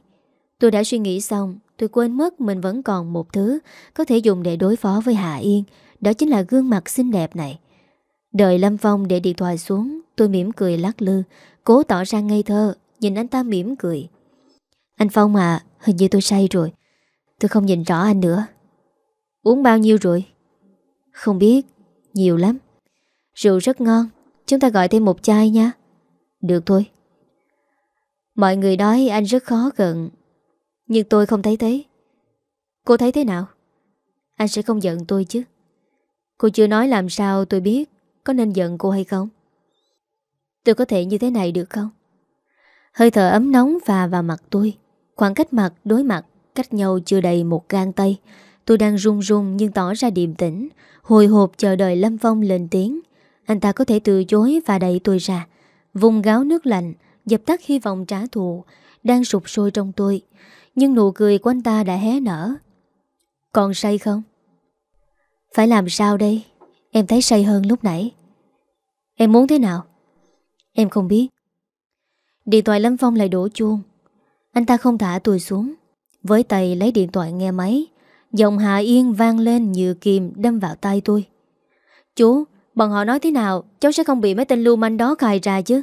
Tôi đã suy nghĩ xong, Tôi quên mất mình vẫn còn một thứ Có thể dùng để đối phó với Hạ Yên, Đó chính là gương mặt xinh đẹp này. Đợi Lâm Phong để điện thoại xuống, Tôi mỉm cười lắc lư, Cố tỏ ra ngây thơ, Nhìn anh ta mỉm cười. Anh Phong à Hình như tôi say rồi. Tôi không nhìn rõ anh nữa. Uống bao nhiêu rồi? Không biết, Nhiều lắm. Rượu rất ngon, Chúng ta gọi thêm một chai nha. Được thôi. Mọi người nói anh rất khó gần Nhưng tôi không thấy thế. Cô thấy thế nào? Anh sẽ không giận tôi chứ. Cô chưa nói làm sao tôi biết Có nên giận cô hay không. Tôi có thể như thế này được không? Hơi thở ấm nóng và vào mặt tôi, Khoảng cách mặt đối mặt Cách nhau chưa đầy một gang tay Tôi đang run run nhưng tỏ ra điềm tĩnh. Hồi hộp chờ đợi Lâm Phong lên tiếng. Anh ta có thể từ chối và đẩy tôi ra. Vùng gáo nước lạnh, Dập tắt hy vọng trả thù, Đang sụp sôi trong tôi. Nhưng nụ cười của anh ta đã hé nở. Còn say không? Phải làm sao đây? Em thấy say hơn lúc nãy. Em muốn thế nào? Em không biết. Điện thoại Lâm Phong lại đổ chuông. Anh ta không thả tôi xuống. Với tay lấy điện thoại nghe máy. Giọng Hạ Yên vang lên như kìm đâm vào tay tôi. Chú, bọn họ nói thế nào? Cháu sẽ không bị mấy tên lưu manh đó cài ra chứ.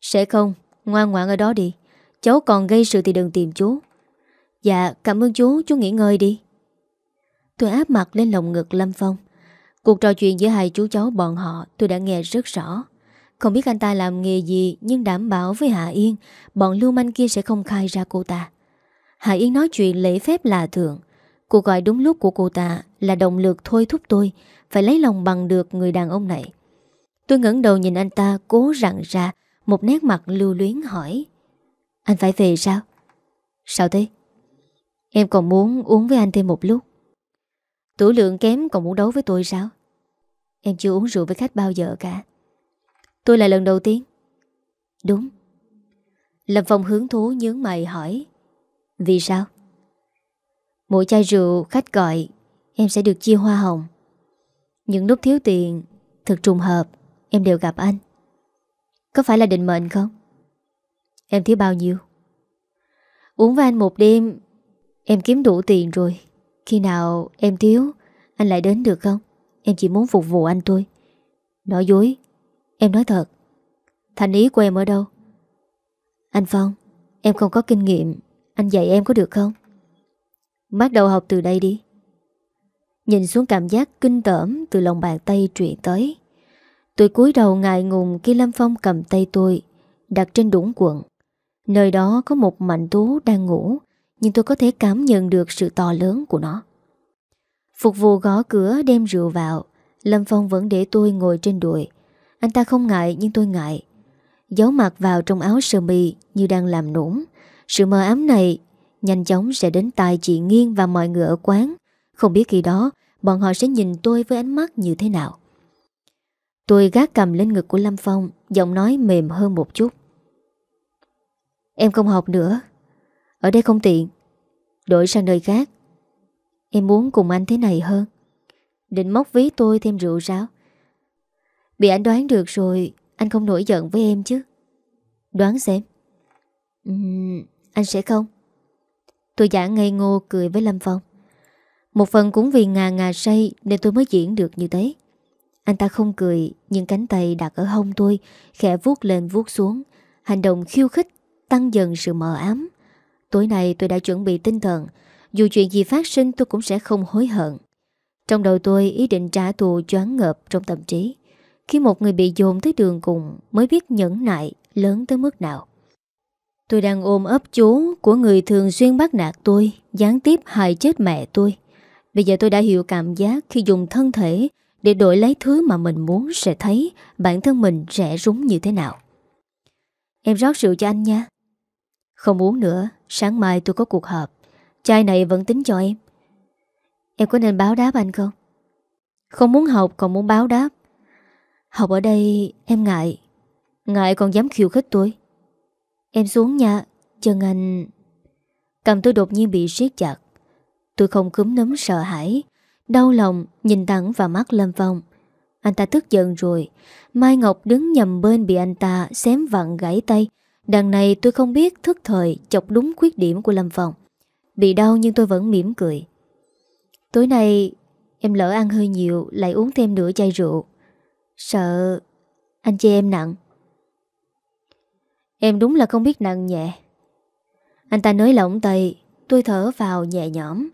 Sẽ không, ngoan ngoãn ở đó đi. Cháu còn gây sự thì đừng tìm chú. Dạ, cảm ơn chú, chú nghỉ ngơi đi. Tôi áp mặt lên lồng ngực Lâm Phong. Cuộc trò chuyện giữa hai chú cháu bọn họ tôi đã nghe rất rõ. Không biết anh ta làm nghề gì Nhưng đảm bảo với Hạ Yên Bọn lưu manh kia sẽ không khai ra cô ta. Hạ Yên nói chuyện lễ phép là thường. Cuộc gọi đúng lúc của cô ta Là động lực thôi thúc tôi Phải lấy lòng bằng được người đàn ông này Tôi ngẩng đầu nhìn anh ta cố rặn ra Một nét mặt lưu luyến hỏi, Anh phải về sao? Sao thế? Em còn muốn uống với anh thêm một lúc Tủ lượng kém còn muốn đấu với tôi sao? Em chưa uống rượu với khách bao giờ cả Tôi là lần đầu tiên Đúng Lâm Phong hướng thú nhướng mày hỏi, Vì sao? Mỗi chai rượu khách gọi, Em sẽ được chia hoa hồng Những lúc thiếu tiền, Thực trùng hợp, Em đều gặp anh Có phải là định mệnh không? Em thiếu bao nhiêu? Uống với anh một đêm, Em kiếm đủ tiền rồi Khi nào em thiếu, Anh lại đến được không? Em chỉ muốn phục vụ anh thôi Nói dối, Em nói thật Thành ý của em ở đâu? Anh Phong, Em không có kinh nghiệm, Anh dạy em có được không? Bắt đầu học từ đây đi. Nhìn xuống cảm giác kinh tởm Từ lòng bàn tay truyền tới. Tôi cúi đầu ngại ngùng khi Lâm Phong cầm tay tôi, Đặt trên đũng quận Nơi đó có một mạnh tú đang ngủ, Nhưng tôi có thể cảm nhận được sự to lớn của nó. Phục vụ gõ cửa đem rượu vào, Lâm Phong vẫn để tôi ngồi trên đùi. Anh ta không ngại, nhưng tôi ngại. Giấu mặt vào trong áo sơ mi Như đang làm nũng. Sự mờ ám này Nhanh chóng sẽ đến tai chị Nghiên và mọi người ở quán. Không biết khi đó Bọn họ sẽ nhìn tôi với ánh mắt như thế nào. Tôi gác cầm lên ngực của Lâm Phong Giọng nói mềm hơn một chút. Em không học nữa. Ở đây không tiện. Đổi sang nơi khác. Em muốn cùng anh thế này hơn. Định móc ví tôi thêm rượu ráo. Bị anh đoán được rồi Anh không nổi giận với em chứ. Đoán xem. Uhm, Anh sẽ không. Tôi giả ngây ngô cười với Lâm Phong. Một phần cũng vì ngà ngà say Nên tôi mới diễn được như thế. Anh ta không cười, Nhưng cánh tay đặt ở hông tôi, Khẽ vuốt lên vuốt xuống. Hành động khiêu khích, Tăng dần sự mờ ám. Tối nay tôi đã chuẩn bị tinh thần. Dù chuyện gì phát sinh tôi cũng sẽ không hối hận. Trong đầu tôi, ý định trả thù choáng ngợp trong tâm trí. Khi một người bị dồn tới đường cùng, Mới biết nhẫn nại lớn tới mức nào. Tôi đang ôm ấp chú của người thường xuyên bắt nạt tôi, gián tiếp hại chết mẹ tôi. Bây giờ tôi đã hiểu cảm giác khi dùng thân thể để đổi lấy thứ mà mình muốn sẽ thấy bản thân mình rẻ rúng như thế nào. Em rót rượu cho anh nha. Không uống nữa, sáng mai tôi có cuộc họp. Chai này vẫn tính cho em. Em có nên báo đáp anh không? Không muốn học còn muốn báo đáp. Học ở đây em ngại. Ngại còn dám khiêu khích tôi. Em xuống nha Chân anh Cầm tôi đột nhiên bị siết chặt. Tôi không cúm nấm sợ hãi, Đau lòng nhìn thẳng vào mắt Lâm Phong. Anh ta tức giận rồi. Mai Ngọc đứng nhầm bên bị anh ta Xém vặn gãy tay. Đằng này tôi không biết thức thời Chọc đúng khuyết điểm của Lâm Phong. Bị đau nhưng tôi vẫn mỉm cười. Tối nay em lỡ ăn hơi nhiều, Lại uống thêm nửa chai rượu. Sợ anh chê em nặng. Em đúng là không biết nặng nhẹ. Anh ta nới lỏng tay, Tôi thở vào nhẹ nhõm.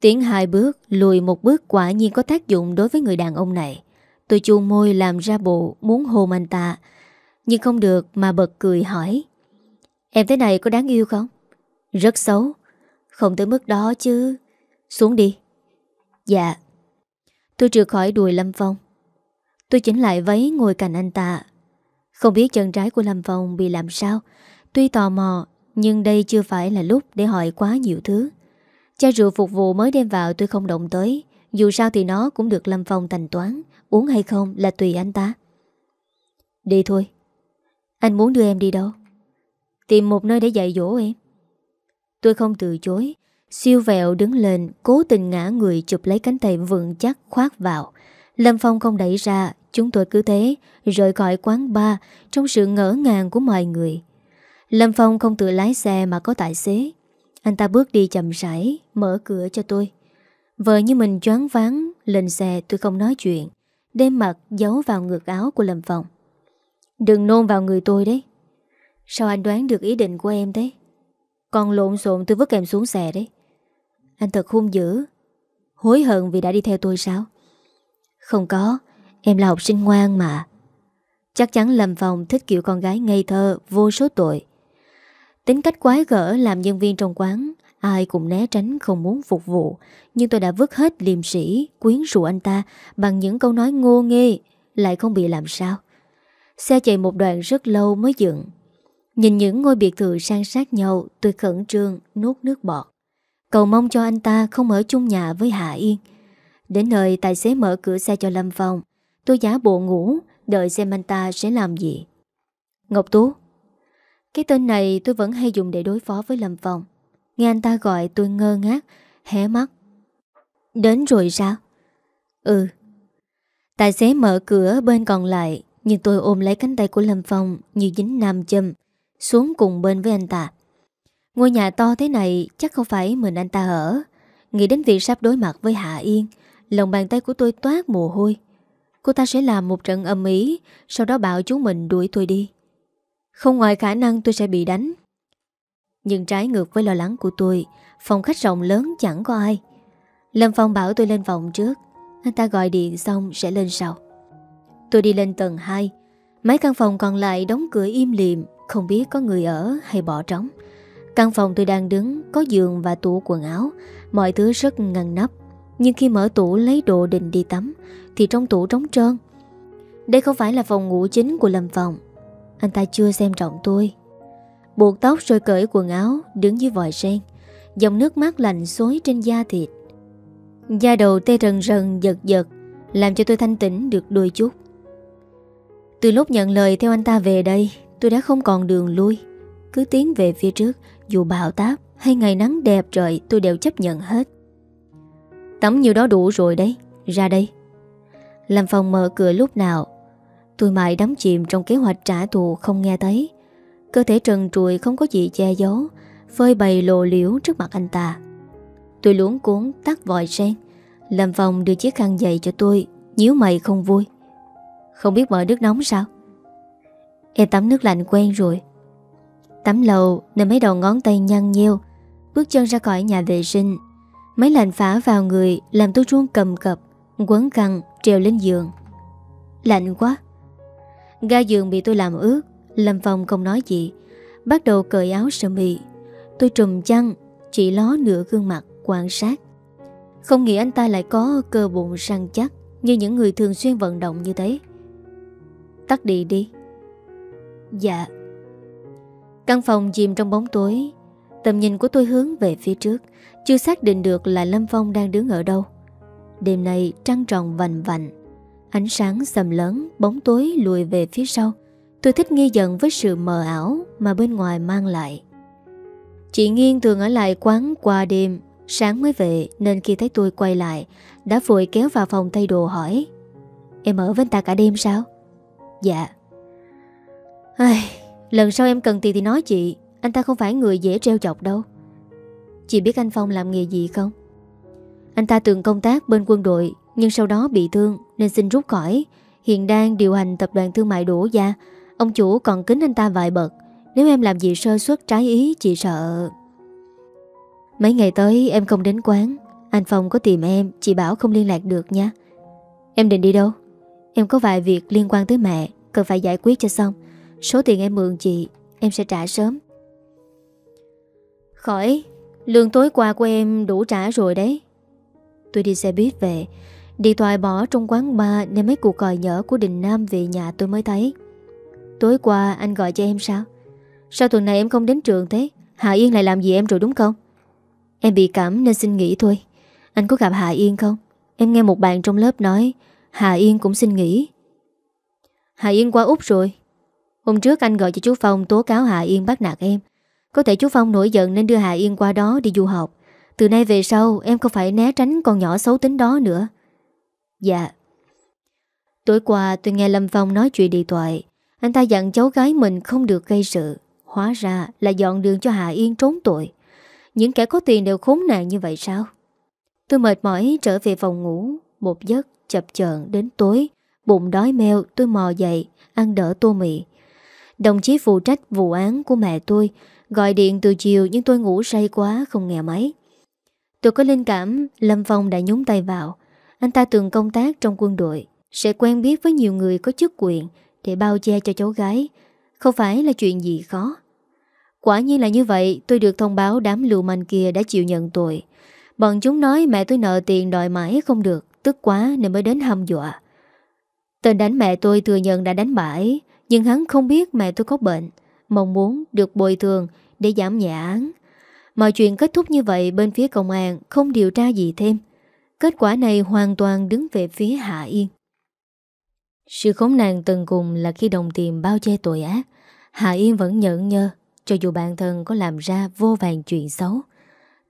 Tiến hai bước, Lùi một bước quả nhiên có tác dụng Đối với người đàn ông này. Tôi chuông môi làm ra bộ Muốn hôn anh ta, Nhưng không được mà bật cười hỏi. Em thế này có đáng yêu không? Rất xấu. Không tới mức đó chứ. Xuống đi. Dạ. Tôi trượt khỏi đùi Lâm Phong. Tôi chỉnh lại váy ngồi cạnh anh ta không biết chân trái của Lâm Phong bị làm sao. Tuy tò mò, Nhưng đây chưa phải là lúc để hỏi quá nhiều thứ. Chai rượu phục vụ mới đem vào tôi không động tới. Dù sao thì nó cũng được Lâm Phong thành toán. Uống hay không là tùy anh ta. Đi thôi. Anh muốn đưa em đi đâu? Tìm một nơi để dạy dỗ em. Tôi không từ chối. Siêu vẹo đứng lên, Cố tình ngã người chụp lấy cánh tay vững chắc khoát vào. Lâm Phong không đẩy ra Chúng tôi cứ thế, Rời khỏi quán bar Trong sự ngỡ ngàng của mọi người. Lâm Phong không tự lái xe mà có tài xế. Anh ta bước đi chậm rãi, Mở cửa cho tôi. Vợ như mình choáng váng, Lên xe, tôi không nói chuyện Đêm mặt giấu vào ngực áo của Lâm Phong. Đừng nôn vào người tôi đấy. Sao anh đoán được ý định của em thế? Còn lộn xộn, tôi vứt em xuống xe đấy. Anh thật hung dữ. Hối hận vì đã đi theo tôi sao? Không có. Em là học sinh ngoan mà. Chắc chắn Lâm Phong thích kiểu con gái ngây thơ, Vô số tội. Tính cách quái gở làm nhân viên trong quán, Ai cũng né tránh không muốn phục vụ. Nhưng tôi đã vứt hết liềm sĩ Quyến rũ anh ta Bằng những câu nói ngô nghê, Lại không bị làm sao. Xe chạy một đoạn rất lâu mới dừng Nhìn những ngôi biệt thự sang sát nhau, Tôi khẩn trương nuốt nước bọt. Cầu mong cho anh ta không ở chung nhà với Hạ Yên. Đến nơi tài xế mở cửa xe cho Lâm Phong. Tôi giả bộ ngủ, Đợi xem anh ta sẽ làm gì? Ngọc Tú. Cái tên này tôi vẫn hay dùng để đối phó với Lâm Phong. Nghe anh ta gọi tôi ngơ ngác, Hé mắt. Đến rồi sao? Ừ. Tài xế mở cửa bên còn lại, Nhưng tôi ôm lấy cánh tay của Lâm Phong Như dính nam châm, Xuống cùng bên với anh ta. Ngôi nhà to thế này chắc không phải mình anh ta ở. Nghĩ đến việc sắp đối mặt với Hạ Yên, Lòng bàn tay của tôi toát mồ hôi. Cô ta sẽ làm một trận âm ý Sau đó bảo chúng mình đuổi tôi đi. Không ngoài khả năng tôi sẽ bị đánh. Nhưng trái ngược với lo lắng của tôi, Phòng khách rộng lớn chẳng có ai. Lâm Phong bảo tôi lên phòng trước. Anh ta gọi điện xong sẽ lên sau. Tôi đi lên tầng 2 Mấy căn phòng còn lại đóng cửa im liệm Không biết có người ở hay bỏ trống. Căn phòng tôi đang đứng, Có giường và tủ quần áo. Mọi thứ rất ngăn nắp. Nhưng khi mở tủ lấy đồ định đi tắm thì trong tủ trống trơn. Đây không phải là phòng ngủ chính của Lâm Phòng Anh ta chưa xem trọng tôi. Buộc tóc rồi cởi quần áo, Đứng dưới vòi sen. Dòng nước mát lạnh xối trên da thịt. Da đầu tê rần rần, giật giật, Làm cho tôi thanh tĩnh được đôi chút. Từ lúc nhận lời theo anh ta về đây, Tôi đã không còn đường lui. Cứ tiến về phía trước, Dù bão táp hay ngày nắng đẹp trời, Tôi đều chấp nhận hết. Tắm nhiều đó đủ rồi đấy, Ra đây. Làm phòng mở cửa lúc nào. Tôi mãi đắm chìm trong kế hoạch trả thù không nghe thấy. Cơ thể trần trùi không có gì che giấu, Phơi bày lộ liễu trước mặt anh ta. Tôi luống cuốn tắt vòi sen. Làm phòng đưa chiếc khăn giày cho tôi, nhíu mày không vui. Không biết mở nước nóng sao? Em tắm nước lạnh quen rồi. Tắm lâu nên mấy đầu ngón tay nhăn nheo, Bước chân ra khỏi nhà vệ sinh. Máy lạnh phá vào người, Làm tôi run cầm cập, Quấn căng treo lên giường. Lạnh quá. Ga giường bị tôi làm ướt, Lâm Phong không nói gì. Bắt đầu cởi áo sơ mi. Tôi trùm chăn, Chỉ ló nửa gương mặt, quan sát. Không nghĩ anh ta lại có cơ bụng săn chắc Như những người thường xuyên vận động như thế. Tắt đi đi. Dạ. Căn phòng chìm trong bóng tối. Tầm nhìn của tôi hướng về phía trước, Chưa xác định được là Lâm Phong đang đứng ở đâu. Đêm nay trăng tròn vành vành Ánh sáng sầm lớn Bóng tối lùi về phía sau. Tôi thích nghi dần với sự mờ ảo Mà bên ngoài mang lại. Chị Nghiên thường ở lại quán qua đêm Sáng mới về Nên khi thấy tôi quay lại Đã vội kéo vào phòng thay đồ hỏi Em ở với ta cả đêm sao? Dạ. Ai, Lần sau em cần tiền thì nói chị Anh ta không phải người dễ treo chọc đâu. Chị biết anh Phong làm nghề gì không? Anh ta từng công tác bên quân đội, Nhưng sau đó bị thương Nên xin rút khỏi. Hiện đang điều hành tập đoàn thương mại đổ gia. Ông chủ còn kính anh ta vài bậc. Nếu em làm gì sơ suất trái ý, Chị sợ. Mấy ngày tới, em không đến quán. Anh Phong có tìm em, Chị bảo không liên lạc được nha. Em định đi đâu? Em có vài việc liên quan tới mẹ, Cần phải giải quyết cho xong. Số tiền em mượn chị, Em sẽ trả sớm. Khỏi, Lương tối qua của em đủ trả rồi đấy. Tôi đi xe buýt về. Điện thoại bỏ trong quán bar Nên mấy cuộc gọi nhỡ của Đình Nam về nhà tôi mới thấy. Tối qua anh gọi cho em sao? Sao tuần này em không đến trường thế? Hạ Yên lại làm gì em rồi đúng không? Em bị cảm nên xin nghỉ thôi. Anh có gặp Hạ Yên không? Em nghe một bạn trong lớp nói, Hạ Yên cũng xin nghỉ. Hạ Yên qua Úc rồi. Hôm trước anh gọi cho chú Phong tố cáo Hạ Yên bắt nạt em. Có thể chú Phong nổi giận nên đưa Hạ Yên qua đó đi du học. Từ nay về sau, em không phải né tránh con nhỏ xấu tính đó nữa. Dạ. Tối qua, tôi nghe Lâm Phong nói chuyện điện thoại. Anh ta dặn cháu gái mình không được gây sự. Hóa ra là dọn đường cho Hạ Yên trốn tội. Những kẻ có tiền đều khốn nạn như vậy sao? Tôi mệt mỏi trở về phòng ngủ. Một giấc chập chờn đến tối. Bụng đói meo, tôi mò dậy, Ăn đỡ tô mì. Đồng chí phụ trách vụ án của mẹ tôi, Gọi điện từ chiều nhưng tôi ngủ say quá, Không nghe máy. Tôi có linh cảm, Lâm Phong đã nhúng tay vào. Anh ta từng công tác trong quân đội, Sẽ quen biết với nhiều người có chức quyền Để bao che cho cháu gái. Không phải là chuyện gì khó. Quả nhiên là như vậy, Tôi được thông báo đám lưu manh kia đã chịu nhận tội. Bọn chúng nói mẹ tôi nợ tiền đòi mãi không được, Tức quá nên mới đến hâm dọa. Tên đánh mẹ tôi thừa nhận đã đánh bãi Nhưng hắn không biết mẹ tôi có bệnh, Mong muốn được bồi thường Để giảm nhẹ án. Mọi chuyện kết thúc như vậy, bên phía công an Không điều tra gì thêm. Kết quả này hoàn toàn đứng về phía Hạ Yên. Sự khốn nạn từng cùng là khi đồng tiền bao che tội ác. Hạ Yên vẫn nhẫn nhơ, Cho dù bản thân có làm ra vô vàng chuyện xấu.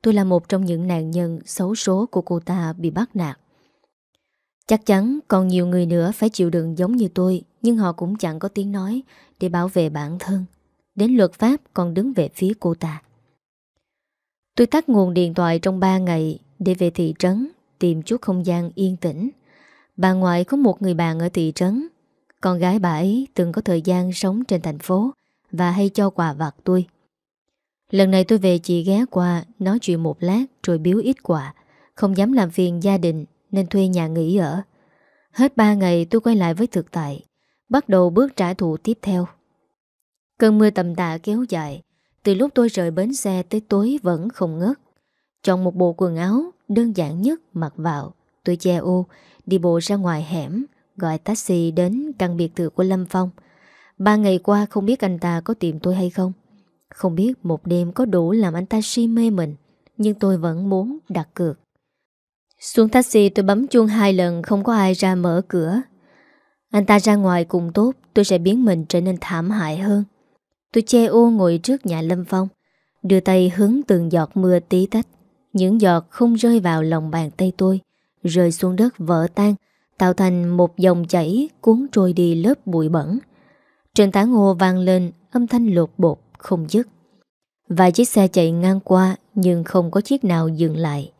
Tôi là một trong những nạn nhân xấu số của cô ta bị bắt nạt. Chắc chắn còn nhiều người nữa phải chịu đựng giống như tôi, Nhưng họ cũng chẳng có tiếng nói Để bảo vệ bản thân. Đến luật pháp còn đứng về phía cô ta. Tôi tắt nguồn điện thoại trong 3 ngày Để về thị trấn Tìm chút không gian yên tĩnh Bà ngoại có một người bạn ở thị trấn Con gái bà ấy từng có thời gian sống trên thành phố Và hay cho quà vặt tôi Lần này tôi về chị ghé qua Nói chuyện một lát rồi biếu ít quà Không dám làm phiền gia đình nên thuê nhà nghỉ ở. Hết 3 ngày tôi quay lại với thực tại, bắt đầu bước trả thù tiếp theo. Cơn mưa tầm tạ kéo dài, từ lúc tôi rời bến xe tới tối vẫn không ngớt. Chọn một bộ quần áo đơn giản nhất mặc vào, tôi che ô, đi bộ ra ngoài hẻm, gọi taxi đến căn biệt thự của Lâm Phong. Ba ngày qua không biết anh ta có tìm tôi hay không. Không biết một đêm có đủ làm anh ta si mê mình, nhưng tôi vẫn muốn đặt cược. Xuống taxi tôi bấm chuông hai lần không có ai ra mở cửa. Anh ta ra ngoài cùng tốt tôi sẽ biến mình trở nên thảm hại hơn. Tôi che ô ngồi trước nhà Lâm Phong, đưa tay hứng từng giọt mưa tí tách. Những giọt không rơi vào lòng bàn tay tôi, rơi xuống đất vỡ tan, tạo thành một dòng chảy cuốn trôi đi lớp bụi bẩn. Trên tán ngô vang lên âm thanh lột bột không dứt. Vài chiếc xe chạy ngang qua nhưng không có chiếc nào dừng lại.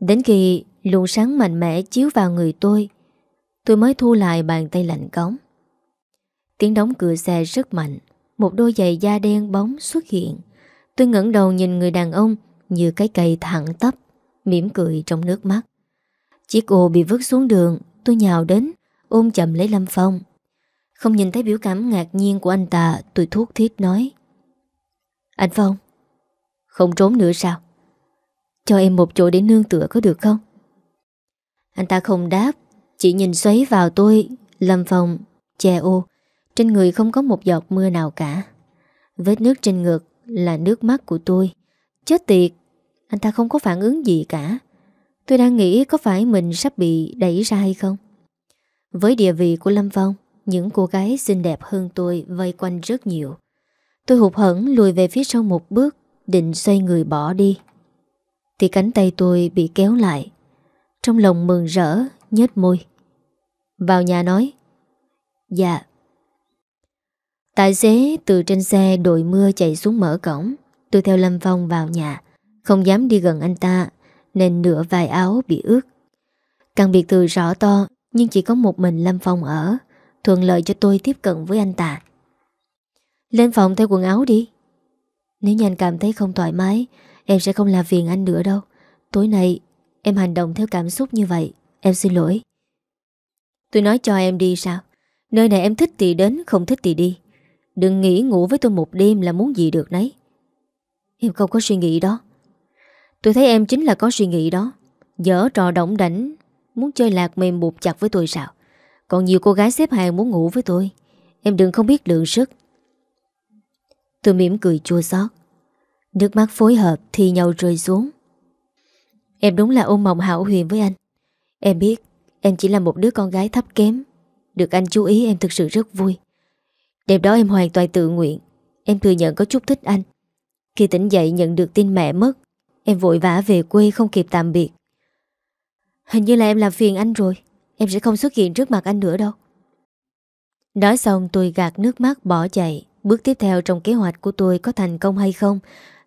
Đến khi luồng sáng mạnh mẽ chiếu vào người tôi Tôi mới thu lại bàn tay lạnh cống Tiếng đóng cửa xe rất mạnh một đôi giày da đen bóng xuất hiện. Tôi ngẩng đầu nhìn người đàn ông Như cái cây thẳng tắp mỉm cười trong nước mắt. Chiếc ô bị vứt xuống đường Tôi nhào đến Ôm chậm lấy Lâm Phong. Không nhìn thấy biểu cảm ngạc nhiên của anh ta Tôi thuốc thiết nói. Anh Phong Không trốn nữa sao? Cho em một chỗ để nương tựa có được không? Anh ta không đáp Chỉ nhìn xoáy vào tôi Lâm Phong, che ô. Trên người không có một giọt mưa nào cả. Vết nước trên ngực là nước mắt của tôi. Chết tiệt, Anh ta không có phản ứng gì cả. Tôi đang nghĩ có phải mình sắp bị đẩy ra hay không. Với địa vị của Lâm Phong, Những cô gái xinh đẹp hơn tôi Vây quanh rất nhiều. Tôi hụt hẫng lùi về phía sau một bước, Định xoay người bỏ đi. Thì cánh tay tôi bị kéo lại. Trong lòng mừng rỡ, nhếch môi. Vào nhà nói Dạ Tài xế từ trên xe đội mưa chạy xuống mở cổng. Tôi theo Lâm Phong vào nhà. Không dám đi gần anh ta, Nên nửa vài áo bị ướt. Căn biệt thự rõ to, Nhưng chỉ có một mình Lâm Phong ở, Thuận lợi cho tôi tiếp cận với anh ta. Lên phòng thay quần áo đi. Nếu như anh cảm thấy không thoải mái, Em sẽ không làm phiền anh nữa đâu. Tối nay, em hành động theo cảm xúc như vậy, Em xin lỗi. Tôi nói cho em đi sao? Nơi này em thích thì đến, không thích thì đi. Đừng nghĩ ngủ với tôi một đêm là muốn gì được nấy. Em không có suy nghĩ đó. Tôi thấy em chính là có suy nghĩ đó. Dở trò động đảnh Muốn chơi lạc mềm buộc chặt với tôi sao? Còn nhiều cô gái xếp hàng muốn ngủ với tôi. Em đừng không biết lượng sức. Tôi mỉm cười chua xót. Nước mắt phối hợp thì nhau rơi xuống. Em đúng là ôm mộng hảo huyền với anh. Em biết Em chỉ là một đứa con gái thấp kém. Được anh chú ý em thực sự rất vui. Đêm đó em hoàn toàn tự nguyện. Em thừa nhận có chút thích anh. Khi tỉnh dậy nhận được tin mẹ mất, Em vội vã về quê không kịp tạm biệt. Hình như là em làm phiền anh rồi. Em sẽ không xuất hiện trước mặt anh nữa đâu. Nói xong, tôi gạt nước mắt, bỏ chạy. Bước tiếp theo trong kế hoạch của tôi có thành công hay không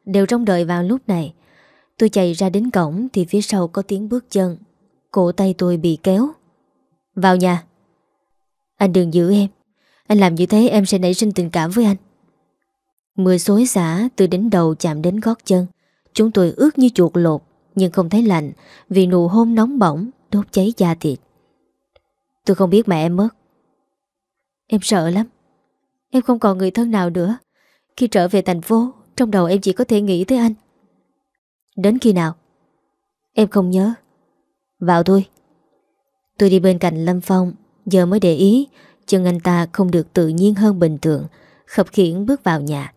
Đều trong đợi vào lúc này. Tôi chạy ra đến cổng Thì phía sau có tiếng bước chân. Cổ tay tôi bị kéo. Vào nhà. Anh đừng giữ em. Anh làm như thế em sẽ nảy sinh tình cảm với anh. Mưa xối xả từ đến đầu chạm đến gót chân. Chúng tôi ướt như chuột lột, Nhưng không thấy lạnh, Vì nụ hôn nóng bỏng, Đốt cháy da thịt. Tôi không biết mẹ em mất. Em sợ lắm. Em không còn người thân nào nữa. Khi trở về thành phố, Trong đầu em chỉ có thể nghĩ tới anh. Đến khi nào? Em không nhớ. Vào thôi. Tôi đi bên cạnh Lâm Phong, Giờ mới để ý Chân anh ta không được tự nhiên hơn bình thường, Khập khiển bước vào nhà.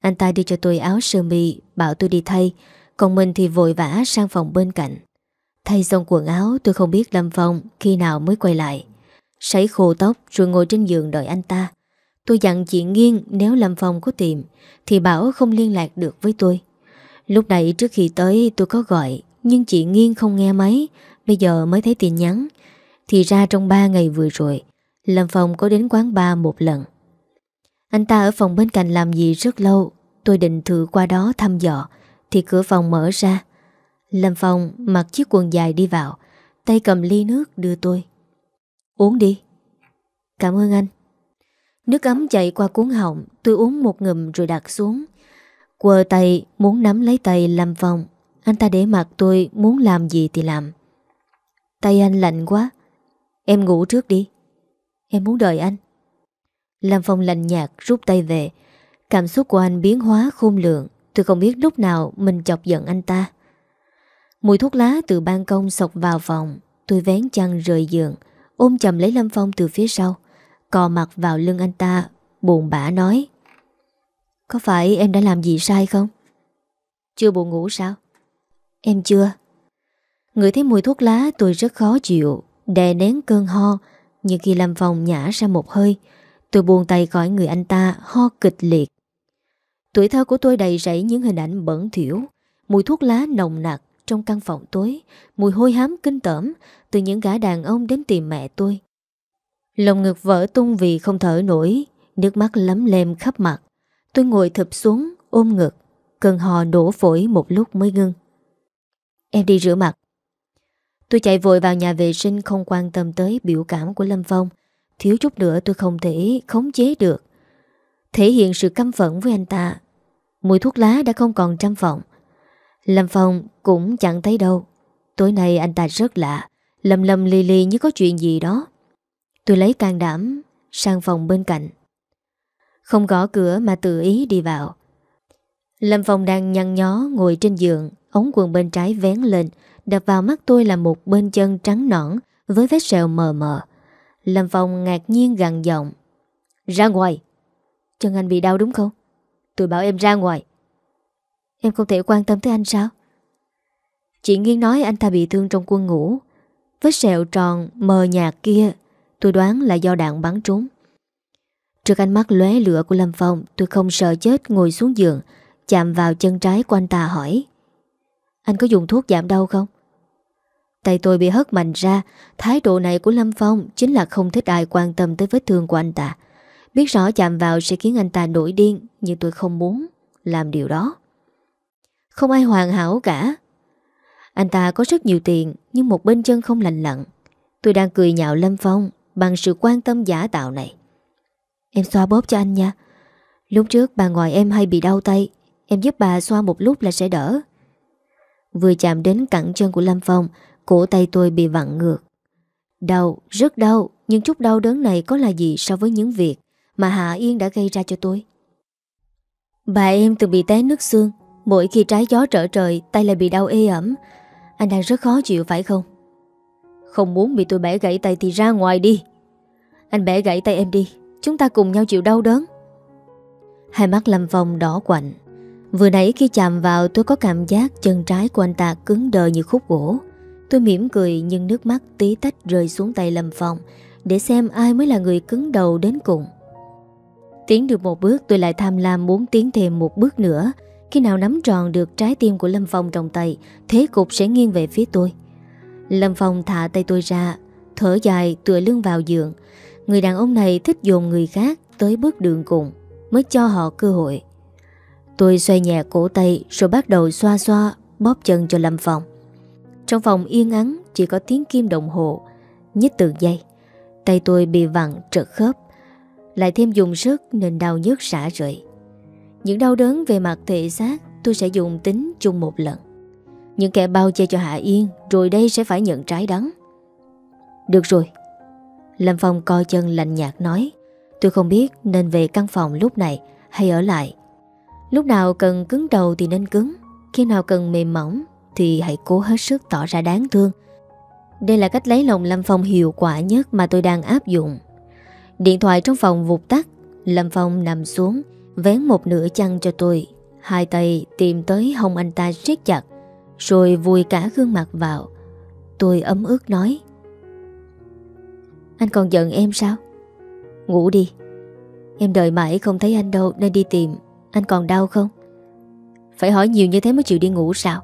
Anh ta đi cho tôi áo sơ mi, Bảo tôi đi thay, Còn mình thì vội vã sang phòng bên cạnh. Thay xong quần áo, tôi không biết Lâm Phong Khi nào mới quay lại. Sấy khô tóc rồi ngồi trên giường đợi anh ta. Tôi dặn chị Nghiên Nếu Lâm Phong có tìm, Thì bảo không liên lạc được với tôi. Lúc nãy trước khi tới, tôi có gọi, Nhưng chị Nghiên không nghe máy, Bây giờ mới thấy tin nhắn. Thì ra trong 3 ngày vừa rồi Lâm Phong có đến quán bar một lần. Anh ta ở phòng bên cạnh làm gì rất lâu, Tôi định thử qua đó thăm dò, Thì cửa phòng mở ra. Lâm Phong mặc chiếc quần dài đi vào, Tay cầm ly nước đưa tôi. Uống đi. Cảm ơn anh. Nước ấm chạy qua cuốn họng, Tôi uống một ngụm rồi đặt xuống. Quờ tay, muốn nắm lấy tay Lâm Phong, Anh ta để mặt tôi, muốn làm gì thì làm. Tay anh lạnh quá, Em ngủ trước đi. Em muốn đợi anh. Lâm Phong lạnh nhạt rút tay về. Cảm xúc của anh biến hóa khôn lượng Tôi không biết lúc nào mình chọc giận anh ta. Mùi thuốc lá từ ban công sọc vào phòng. Tôi vén chăn rời giường, Ôm chầm lấy Lâm Phong từ phía sau. Cò mặt vào lưng anh ta, Buồn bã nói. Có phải em đã làm gì sai không? Chưa buồn ngủ sao? Em chưa. Người thấy mùi thuốc lá tôi rất khó chịu, Đè nén cơn ho nhưng khi Lâm Phong nhả ra một hơi, Tôi buông tay khỏi người anh ta Ho kịch liệt. Tuổi thơ của tôi đầy rẫy những hình ảnh bẩn thiểu Mùi thuốc lá nồng nặc Trong căn phòng tối, Mùi hôi hám kinh tởm Từ những gã đàn ông đến tìm mẹ tôi. Lòng ngực vỡ tung vì không thở nổi, Nước mắt lấm lem khắp mặt. Tôi ngồi thụp xuống, ôm ngực, Cơn hò đổ phổi một lúc mới ngưng. Em đi rửa mặt. Tôi chạy vội vào nhà vệ sinh Không quan tâm tới biểu cảm của Lâm Phong. Thiếu chút nữa tôi không thể khống chế được. Thể hiện sự căm phẫn với anh ta. Mùi thuốc lá đã không còn trăm vọng. Lâm Phong cũng chẳng thấy đâu. Tối nay anh ta rất lạ. Lầm lầm lì lì như có chuyện gì đó. Tôi lấy can đảm Sang phòng bên cạnh. Không gõ cửa mà tự ý đi vào. Lâm Phong đang nhăn nhó Ngồi trên giường, Ống quần bên trái vén lên, Đập vào mắt tôi là một bên chân trắng nõn, Với vết sẹo mờ mờ. Lâm Phong ngạc nhiên gằn giọng, Ra ngoài. Chân anh bị đau đúng không? Tôi bảo em ra ngoài. Em không thể quan tâm tới anh sao? Chị Nghiên nói anh ta bị thương trong quân ngủ Vết sẹo tròn mờ nhạt kia, Tôi đoán là do đạn bắn trúng. Trước ánh mắt lóe lửa của Lâm Phong, Tôi không sợ chết ngồi xuống giường Chạm vào chân trái của anh ta hỏi, Anh có dùng thuốc giảm đau không? Tay tôi bị hất mạnh ra, Thái độ này của Lâm Phong Chính là không thích ai quan tâm tới vết thương của anh ta. Biết rõ chạm vào sẽ khiến anh ta nổi điên, Nhưng tôi không muốn làm điều đó. Không ai hoàn hảo cả. Anh ta có rất nhiều tiền, Nhưng một bên chân không lành lặn. Tôi đang cười nhạo Lâm Phong Bằng sự quan tâm giả tạo này. Em xoa bóp cho anh nha. Lúc trước bà ngoại em hay bị đau tay Em giúp bà xoa một lúc là sẽ đỡ. Vừa chạm đến cẳng chân của Lâm Phong Cổ tay tôi bị vặn ngược. Đau, rất đau Nhưng chút đau đớn này có là gì so với những việc Mà Hạ Yên đã gây ra cho tôi? Bà em từng bị té nước xương Mỗi khi trái gió trở trời Tay lại bị đau ê ẩm. Anh đang rất khó chịu phải không? Không muốn bị tôi bẻ gãy tay thì ra ngoài đi. Anh bẻ gãy tay em đi Chúng ta cùng nhau chịu đau đớn. Hai mắt Lâm Phong đỏ quạnh. Vừa nãy khi chạm vào, tôi có cảm giác chân trái của anh ta cứng đờ như khúc gỗ. Tôi mỉm cười nhưng nước mắt tí tách rơi xuống tay Lâm Phong, Để xem ai mới là người cứng đầu đến cùng. Tiến được một bước, tôi lại tham lam muốn tiến thêm một bước nữa. Khi nào nắm tròn được trái tim của Lâm Phong trong tay, Thế cục sẽ nghiêng về phía tôi. Lâm Phong thả tay tôi ra, Thở dài tựa lưng vào giường. Người đàn ông này thích dồn người khác tới bước đường cùng, Mới cho họ cơ hội. Tôi xoay nhẹ cổ tay Rồi bắt đầu xoa xoa, Bóp chân cho Lâm Phong. Trong phòng yên ắng, Chỉ có tiếng kim đồng hồ, Nhích từng giây Tay tôi bị vặn trật khớp, Lại thêm dùng sức nên đau nhức xả rời Những đau đớn về mặt thể xác Tôi sẽ dùng tính chung một lần. Những kẻ bao che cho Hạ Yên, Rồi đây sẽ phải nhận trái đắng. Được rồi. Lâm Phong coi chân lạnh nhạt nói, Tôi không biết nên về căn phòng lúc này Hay ở lại. Lúc nào cần cứng đầu thì nên cứng. Khi nào cần mềm mỏng Thì hãy cố hết sức tỏ ra đáng thương. Đây là cách lấy lòng Lâm Phong hiệu quả nhất Mà tôi đang áp dụng. Điện thoại trong phòng vụt tắt. Lâm Phong nằm xuống, Vén một nửa chăn cho tôi. Hai tay tìm tới hông anh ta siết chặt, Rồi vùi cả gương mặt vào. Tôi ấm ức nói, Anh còn giận em sao? Ngủ đi. Em đợi mãi không thấy anh đâu, Nên đi tìm anh còn đau không? Phải hỏi nhiều như thế mới chịu đi ngủ sao?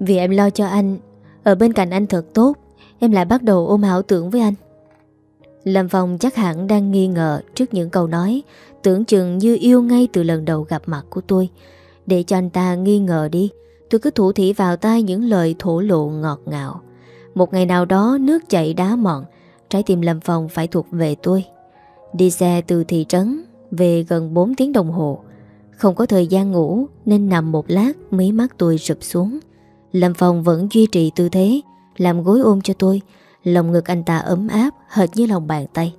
Vì em lo cho anh, Ở bên cạnh anh thật tốt, Em lại bắt đầu ôm ảo tưởng với anh Lâm Phong chắc hẳn đang nghi ngờ Trước những câu nói Tưởng chừng như yêu ngay từ lần đầu gặp mặt của tôi Để cho anh ta nghi ngờ đi, Tôi cứ thủ thỉ vào tai những lời thổ lộ ngọt ngào Một ngày nào đó nước chảy đá mòn, Trái tim Lâm Phong phải thuộc về tôi Đi xe từ thị trấn về gần 4 tiếng đồng hồ. Không có thời gian ngủ Nên nằm một lát mí mắt tôi sụp xuống. Lâm Phong vẫn duy trì tư thế, Làm gối ôm cho tôi, Lòng ngực anh ta ấm áp Hệt như lòng bàn tay.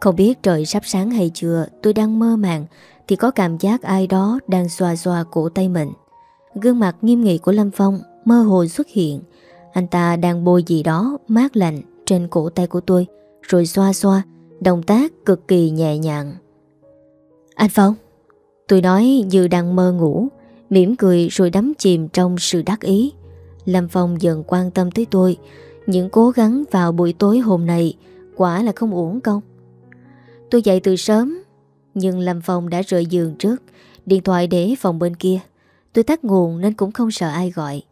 Không biết trời sắp sáng hay chưa, Tôi đang mơ màng Thì có cảm giác ai đó đang xoa xoa cổ tay mình. Gương mặt nghiêm nghị của Lâm Phong Mơ hồ xuất hiện. Anh ta đang bôi gì đó mát lạnh Trên cổ tay của tôi, Rồi xoa xoa, Động tác cực kỳ nhẹ nhàng anh Phong, Tôi nói như đang mơ ngủ, mỉm cười rồi đắm chìm trong sự đắc ý. Lâm Phong dần quan tâm tới tôi, Những cố gắng vào buổi tối hôm nay Quả là không uổng công. Tôi dậy từ sớm, Nhưng Lâm Phong đã rời giường trước, Điện thoại để phòng bên kia. Tôi tắt nguồn nên cũng không sợ ai gọi.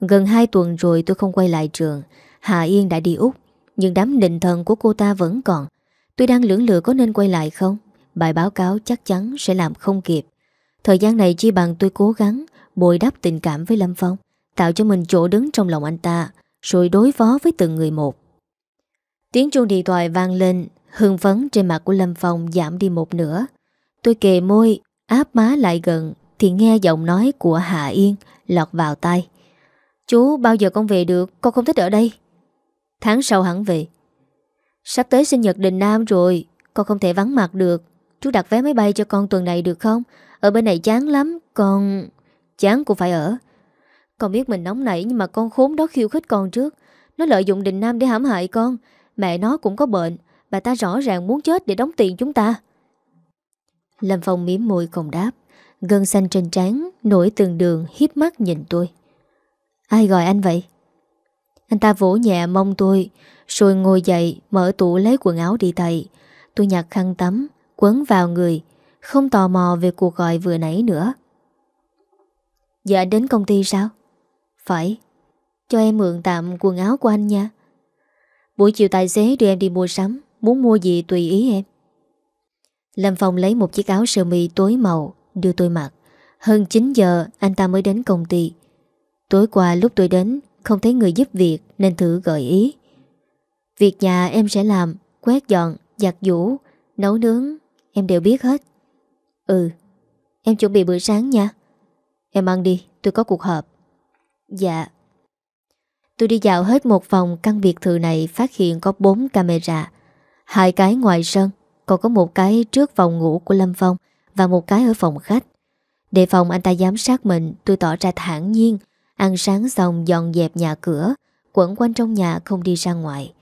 Gần 2 tuần rồi tôi không quay lại trường Hạ Yên đã đi Úc, Nhưng đám định thần của cô ta vẫn còn. Tôi đang lưỡng lựa có nên quay lại không? Bài báo cáo chắc chắn sẽ làm không kịp. Thời gian này chi bằng tôi cố gắng, Bồi đắp tình cảm với Lâm Phong, Tạo cho mình chỗ đứng trong lòng anh ta, Rồi đối phó với từng người một. Tiếng chuông điện thoại vang lên Hương phấn trên mặt của Lâm Phong giảm đi một nửa. Tôi kề môi, Áp má lại gần, Thì nghe giọng nói của Hạ Yên Lọt vào tay Chú, bao giờ con về được? Con không thích ở đây. Tháng sau hẳn về. Sắp tới sinh nhật Đình Nam rồi, Con không thể vắng mặt được. Chú đặt vé máy bay cho con tuần này được không? Ở bên này chán lắm Con... Chán cũng phải ở. Con biết mình nóng nảy nhưng mà con khốn đó khiêu khích con trước. Nó lợi dụng Đình Nam để hãm hại con. Mẹ nó cũng có bệnh. Bà ta rõ ràng muốn chết để đóng tiền chúng ta. Lâm Phong miếm môi không đáp. Gân xanh trên trán, Nổi từng đường hiếp mắt nhìn tôi. Ai gọi anh vậy? Anh ta vỗ nhẹ mông tôi, Rồi ngồi dậy, Mở tủ lấy quần áo đi thầy Tôi nhặt khăn tắm quấn vào người, không tò mò về cuộc gọi vừa nãy nữa. Giờ đến công ty sao? Phải, cho em mượn tạm quần áo của anh nha. Buổi chiều tài xế đưa em đi mua sắm, muốn mua gì tùy ý em. Lâm Phong lấy một chiếc áo sơ mi tối màu, đưa tôi mặc. Hơn 9 giờ anh ta mới đến công ty Tối qua lúc tôi đến Không thấy người giúp việc nên thử gợi ý Việc nhà em sẽ làm Quét dọn, giặt giũ Nấu nướng Em đều biết hết. Ừ Em chuẩn bị bữa sáng nha. Em ăn đi, tôi có cuộc họp. Dạ. Tôi đi dạo hết một vòng căn biệt thự này Phát hiện có 4 camera. Hai cái ngoài sân, Còn có một cái trước phòng ngủ của Lâm Phong Và một cái ở phòng khách. Đề phòng anh ta giám sát mình, Tôi tỏ ra thản nhiên. Ăn sáng xong dọn dẹp nhà cửa, Quẩn quanh trong nhà không đi ra ngoài.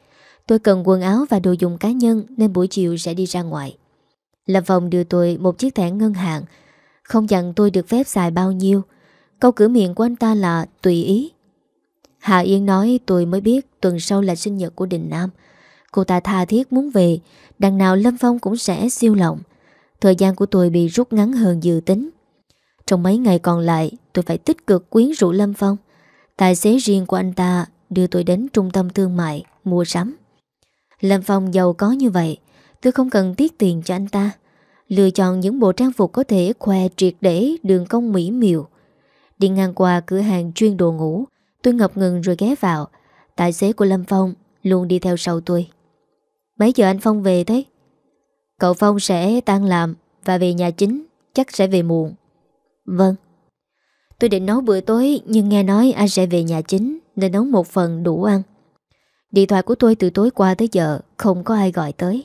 Tôi cần quần áo và đồ dùng cá nhân Nên buổi chiều sẽ đi ra ngoài. Lâm Phong đưa tôi một chiếc thẻ ngân hàng. Không dặn tôi được phép xài bao nhiêu. Câu cửa miệng của anh ta là tùy ý. Hạ Yên nói tôi mới biết tuần sau là sinh nhật của Đình Nam. Cô ta tha thiết muốn về, Đằng nào Lâm Phong cũng sẽ siêu lòng. Thời gian của tôi bị rút ngắn hơn dự tính. Trong mấy ngày còn lại, Tôi phải tích cực quyến rũ Lâm Phong. Tài xế riêng của anh ta Đưa tôi đến trung tâm thương mại Mua sắm. Lâm Phong giàu có như vậy Tôi không cần tiết tiền cho anh ta. Lựa chọn những bộ trang phục có thể khoe triệt để đường công mỹ miều. Đi ngang qua cửa hàng chuyên đồ ngủ, Tôi ngập ngừng rồi ghé vào. Tài xế của Lâm Phong luôn đi theo sau tôi. Mấy giờ anh Phong về thế? Cậu Phong sẽ tan làm Và về nhà chính, Chắc sẽ về muộn. Vâng. Tôi định nấu bữa tối, Nhưng nghe nói anh sẽ về nhà chính Nên nấu một phần đủ ăn. Điện thoại của tôi từ tối qua tới giờ, Không có ai gọi tới.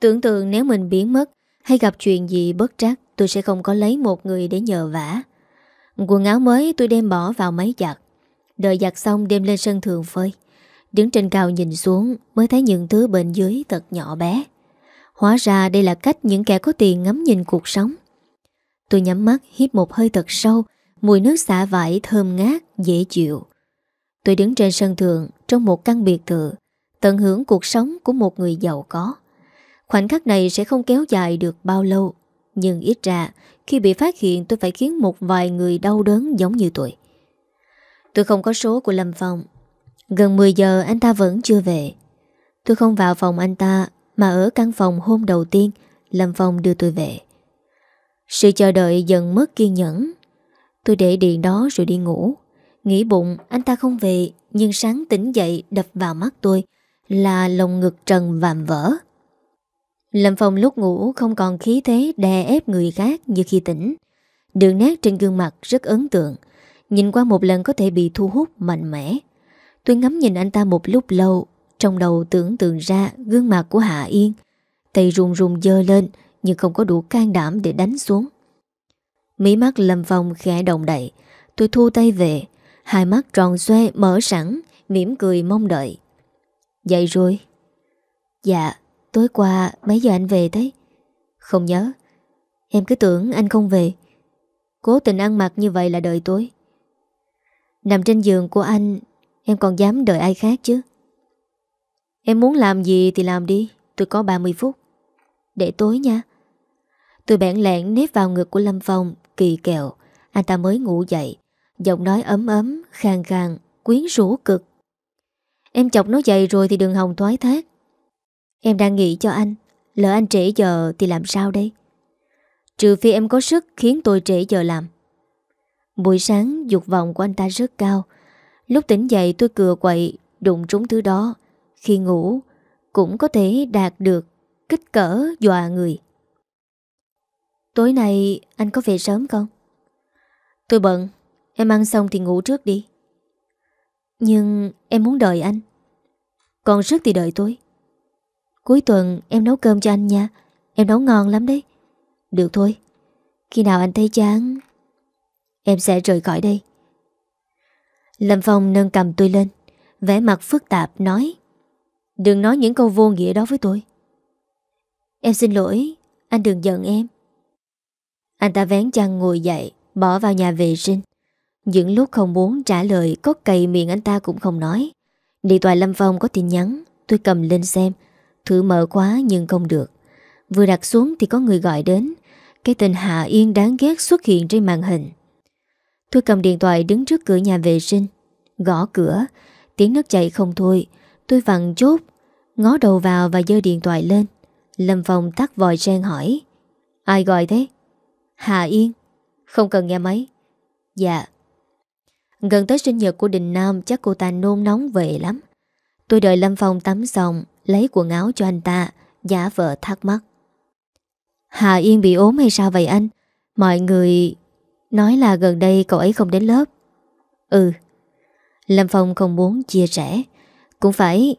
Tưởng tượng nếu mình biến mất Hay gặp chuyện gì bất trắc Tôi sẽ không có lấy một người để nhờ vả. Quần áo mới tôi đem bỏ vào máy giặt. Đợi giặt xong đem lên sân thượng phơi. Đứng trên cao nhìn xuống Mới thấy những thứ bên dưới thật nhỏ bé. Hóa ra đây là cách những kẻ có tiền ngắm nhìn cuộc sống. Tôi nhắm mắt hít một hơi thật sâu Mùi nước xả vải thơm ngát, dễ chịu. Tôi đứng trên sân thượng Trong một căn biệt thự Tận hưởng cuộc sống của một người giàu có. Khoảnh khắc này sẽ không kéo dài được bao lâu. Nhưng ít ra, Khi bị phát hiện, tôi phải khiến một vài người đau đớn giống như tôi. Tôi không có số của Lâm Phong. Gần 10 giờ, anh ta vẫn chưa về. Tôi không vào phòng anh ta, Mà ở căn phòng hôm đầu tiên, Lâm Phong đưa tôi về. Sự chờ đợi dần mất kiên nhẫn. Tôi để điện đó rồi đi ngủ. Nghĩ bụng, anh ta không về, Nhưng sáng tỉnh dậy đập vào mắt tôi Là lồng ngực trần vàm vỡ. Lâm Phong lúc ngủ không còn khí thế đè ép người khác như khi tỉnh. Đường nét trên gương mặt rất ấn tượng. Nhìn qua một lần có thể bị thu hút mạnh mẽ. Tôi ngắm nhìn anh ta một lúc lâu, Trong đầu tưởng tượng ra gương mặt của Hạ Yên. Tay run run dơ lên, Nhưng không có đủ can đảm để đánh xuống. Mí mắt Lâm Phong khẽ động đậy. Tôi thu tay về. Hai mắt tròn xoe, mở sẵn, mỉm cười mong đợi. Dậy rồi. Dạ. Tối qua mấy giờ anh về thế? Không nhớ. Em cứ tưởng anh không về. Cố tình ăn mặc như vậy là đợi tối. Nằm trên giường của anh Em còn dám đợi ai khác chứ? Em muốn làm gì thì làm đi Tôi có 30 phút. Để tối nha. Tôi bẻn lẹn nếp vào ngực của Lâm Phong Kỳ kẹo. Anh ta mới ngủ dậy Giọng nói ấm ấm, khang khang Quyến rũ cực. Em chọc nó dậy rồi thì đừng hòng thoái thác. Em đang nghĩ cho anh, Lỡ anh trễ giờ thì làm sao đây? Trừ phi em có sức khiến tôi trễ giờ làm. Buổi sáng, dục vọng của anh ta rất cao. Lúc tỉnh dậy, tôi cừa quậy, Đụng trúng thứ đó. Khi ngủ, Cũng có thể đạt được Kích cỡ dọa người. Tối nay, anh có về sớm không? Tôi bận. Em ăn xong thì ngủ trước đi. Nhưng em muốn đợi anh. Còn sức thì đợi tôi. Cuối tuần em nấu cơm cho anh nha. Em nấu ngon lắm đấy. Được thôi. Khi nào anh thấy chán, Em sẽ rời khỏi đây. Lâm Phong nâng cầm tôi lên, vẻ mặt phức tạp nói, Đừng nói những câu vô nghĩa đó với tôi. Em xin lỗi, Anh đừng giận em. Anh ta vén chăn ngồi dậy, Bỏ vào nhà vệ sinh. Những lúc không muốn trả lời Có cầy miệng anh ta cũng không nói. Điện thoại Lâm Phong có tin nhắn, Tôi cầm lên xem. Thử mở quá nhưng không được. Vừa đặt xuống thì có người gọi đến. Cái tên Hạ Yên đáng ghét xuất hiện trên màn hình. Tôi cầm điện thoại đứng trước cửa nhà vệ sinh. Gõ cửa. Tiếng nước chảy không thôi. Tôi vặn chốt. Ngó đầu vào và dơ điện thoại lên. Lâm Phong tắt vòi sen hỏi. Ai gọi thế? Hà Yên. Không cần nghe máy. Dạ. Gần tới sinh nhật của Đình Nam Chắc cô ta nôn nóng về lắm. Tôi đợi Lâm Phong tắm xong. Lấy quần áo cho anh ta, Giả vợ thắc mắc. Hà Yên bị ốm hay sao vậy anh? Mọi người Nói là gần đây cậu ấy không đến lớp. Ừ. Lâm Phong không muốn chia sẻ. Cũng phải,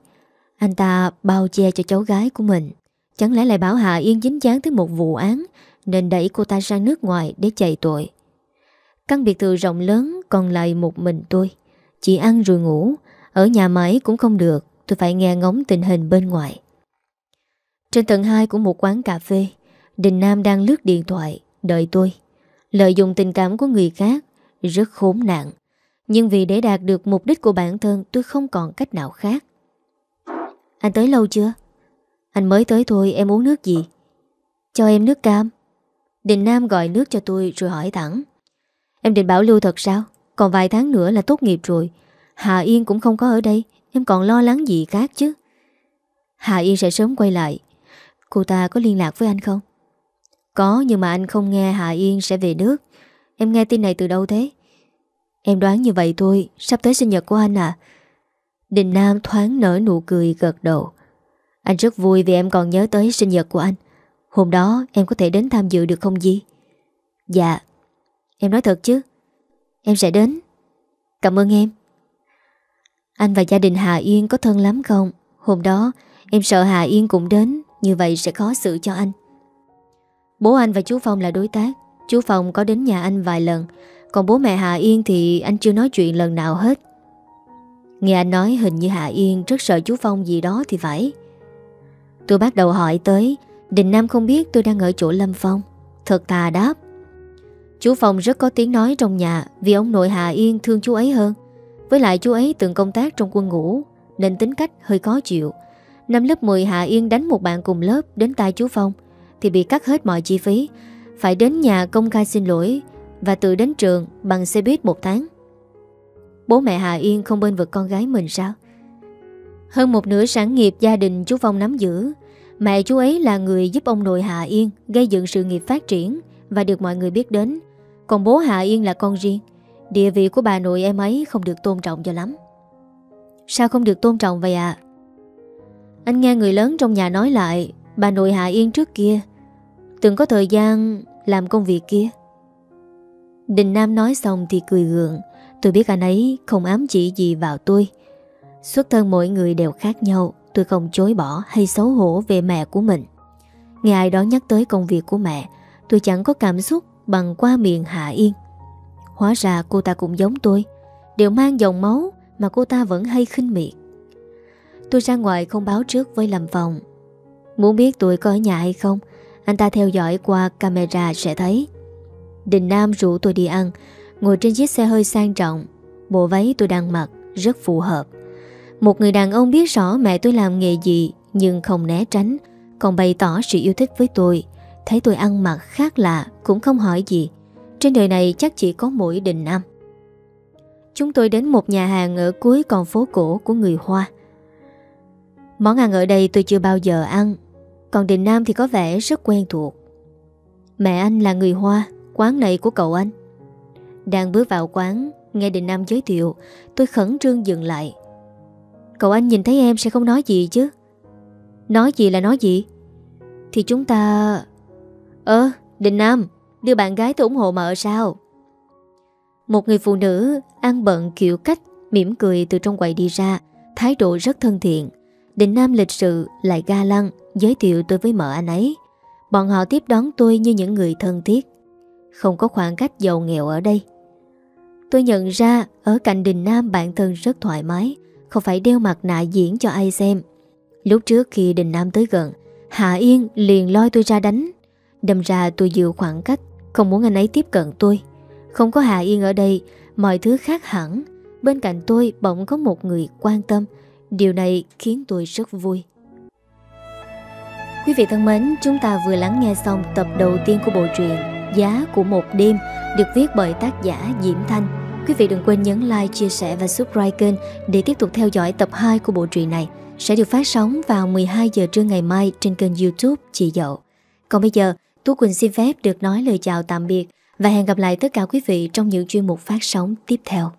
Anh ta bao che cho cháu gái của mình. Chẳng lẽ lại bảo Hà Yên dính dáng tới một vụ án, Nên đẩy cô ta sang nước ngoài để chạy tội? Căn biệt thự rộng lớn còn lại một mình tôi. Chỉ ăn rồi ngủ, Ở nhà máy cũng không được. Tôi phải nghe ngóng tình hình bên ngoài. Trên tầng 2 của một quán cà phê, Đình Nam đang lướt điện thoại, Đợi tôi. Lợi dụng tình cảm của người khác, Rất khốn nạn. Nhưng vì để đạt được mục đích của bản thân, Tôi không còn cách nào khác. Anh tới lâu chưa? Anh mới tới thôi, em uống nước gì? Cho em nước cam. Đình Nam gọi nước cho tôi rồi hỏi thẳng. Em định bảo lưu thật sao? Còn vài tháng nữa là tốt nghiệp rồi. Hà Yên cũng không có ở đây. Em còn lo lắng gì khác chứ? Hà Yên sẽ sớm quay lại. Cô ta có liên lạc với anh không? Có, nhưng mà anh không nghe Hà Yên sẽ về nước. Em nghe tin này từ đâu thế? Em đoán như vậy thôi, Sắp tới sinh nhật của anh à? Đình Nam thoáng nở nụ cười gật đầu. Anh rất vui vì em còn nhớ tới sinh nhật của anh. Hôm đó em có thể đến tham dự được không gì? Dạ. Em nói thật chứ? Em sẽ đến. Cảm ơn em. Anh và gia đình Hà Yên có thân lắm không? Hôm đó, em sợ Hà Yên cũng đến, Như vậy sẽ khó xử cho anh. Bố anh và chú Phong là đối tác. Chú Phong có đến nhà anh vài lần. Còn bố mẹ Hà Yên thì anh chưa nói chuyện lần nào hết. Nghe anh nói hình như Hà Yên rất sợ chú Phong gì đó thì phải. Tôi bắt đầu hỏi tới, Đình Nam không biết tôi đang ở chỗ Lâm Phong. Thật thà đáp. Chú Phong rất có tiếng nói trong nhà Vì ông nội Hà Yên thương chú ấy hơn. Với lại chú ấy từng công tác trong quân ngũ, Nên tính cách hơi khó chịu. Năm lớp 10 Hà Yên đánh một bạn cùng lớp Đến tay chú Phong, Thì bị cắt hết mọi chi phí. Phải đến nhà công khai xin lỗi Và tự đến trường bằng xe buýt một tháng. Bố mẹ Hà Yên không bên vực con gái mình sao? Hơn một nửa sản nghiệp gia đình chú Phong nắm giữ. Mẹ chú ấy là người giúp ông nội Hà Yên Gây dựng sự nghiệp phát triển Và được mọi người biết đến. Còn bố Hà Yên là con riêng. Địa vị của bà nội em ấy không được tôn trọng cho lắm. Sao không được tôn trọng vậy ạ? Anh nghe người lớn trong nhà nói lại, Bà nội Hạ Yên trước kia, Từng có thời gian làm công việc kia. Đình Nam nói xong thì cười gượng, Tôi biết anh ấy không ám chỉ gì vào tôi. Xuất thân mỗi người đều khác nhau, Tôi không chối bỏ hay xấu hổ về mẹ của mình. Nghe ai đó nhắc tới công việc của mẹ, Tôi chẳng có cảm xúc bằng qua miệng Hạ Yên. Hóa ra cô ta cũng giống tôi. Đều mang dòng máu Mà cô ta vẫn hay khinh miệt. Tôi ra ngoài không báo trước với Lâm Phòng Muốn biết tôi có ở nhà hay không, Anh ta theo dõi qua camera sẽ thấy. Đình Nam rủ tôi đi ăn. Ngồi trên chiếc xe hơi sang trọng, Bộ váy tôi đang mặc rất phù hợp. Một người đàn ông biết rõ mẹ tôi làm nghề gì Nhưng không né tránh, Còn bày tỏ sự yêu thích với tôi. Thấy tôi ăn mặc khác lạ Cũng không hỏi gì trên đời này chắc chỉ có mỗi đình Nam. Chúng tôi đến một nhà hàng Ở cuối con phố cổ của người Hoa. Món ăn ở đây tôi chưa bao giờ ăn, Còn Đình Nam thì có vẻ rất quen thuộc. Mẹ anh là người Hoa, Quán này của cậu anh. Đang bước vào quán, Nghe Đình Nam giới thiệu, Tôi khẩn trương dừng lại. Cậu anh nhìn thấy em sẽ không nói gì chứ? Nói gì là nói gì? Thì chúng ta Ơ Đình Nam. Đưa bạn gái tới ủng hộ mà ở sao? Một người phụ nữ Ăn bận kiểu cách mỉm cười từ trong quầy đi ra, Thái độ rất thân thiện. Đình Nam lịch sự lại ga lăng, Giới thiệu tôi với mợ anh ấy. Bọn họ tiếp đón tôi như những người thân thiết. Không có khoảng cách giàu nghèo ở đây. Tôi nhận ra Ở cạnh Đình Nam bản thân rất thoải mái, Không phải đeo mặt nạ diễn cho ai xem. Lúc trước khi Đình Nam tới gần, Hạ Yên liền loi tôi ra đánh. Đâm ra tôi giữ khoảng cách. Không muốn anh ấy tiếp cận tôi. Không có Hạ Yên ở đây Mọi thứ khác hẳn. Bên cạnh tôi bỗng có một người quan tâm. Điều này khiến tôi rất vui. Quý vị thân mến Chúng ta vừa lắng nghe xong tập đầu tiên của bộ truyện Giá của một đêm Được viết bởi tác giả Diễm Thanh. Quý vị đừng quên nhấn like, chia sẻ và subscribe kênh Để tiếp tục theo dõi tập 2 của bộ truyện này. Sẽ được phát sóng vào 12 giờ trưa ngày mai Trên kênh youtube Chị Dậu. Còn bây giờ Tú Quỳnh xin phép được nói lời chào tạm biệt Và hẹn gặp lại tất cả quý vị trong những chuyên mục phát sóng tiếp theo.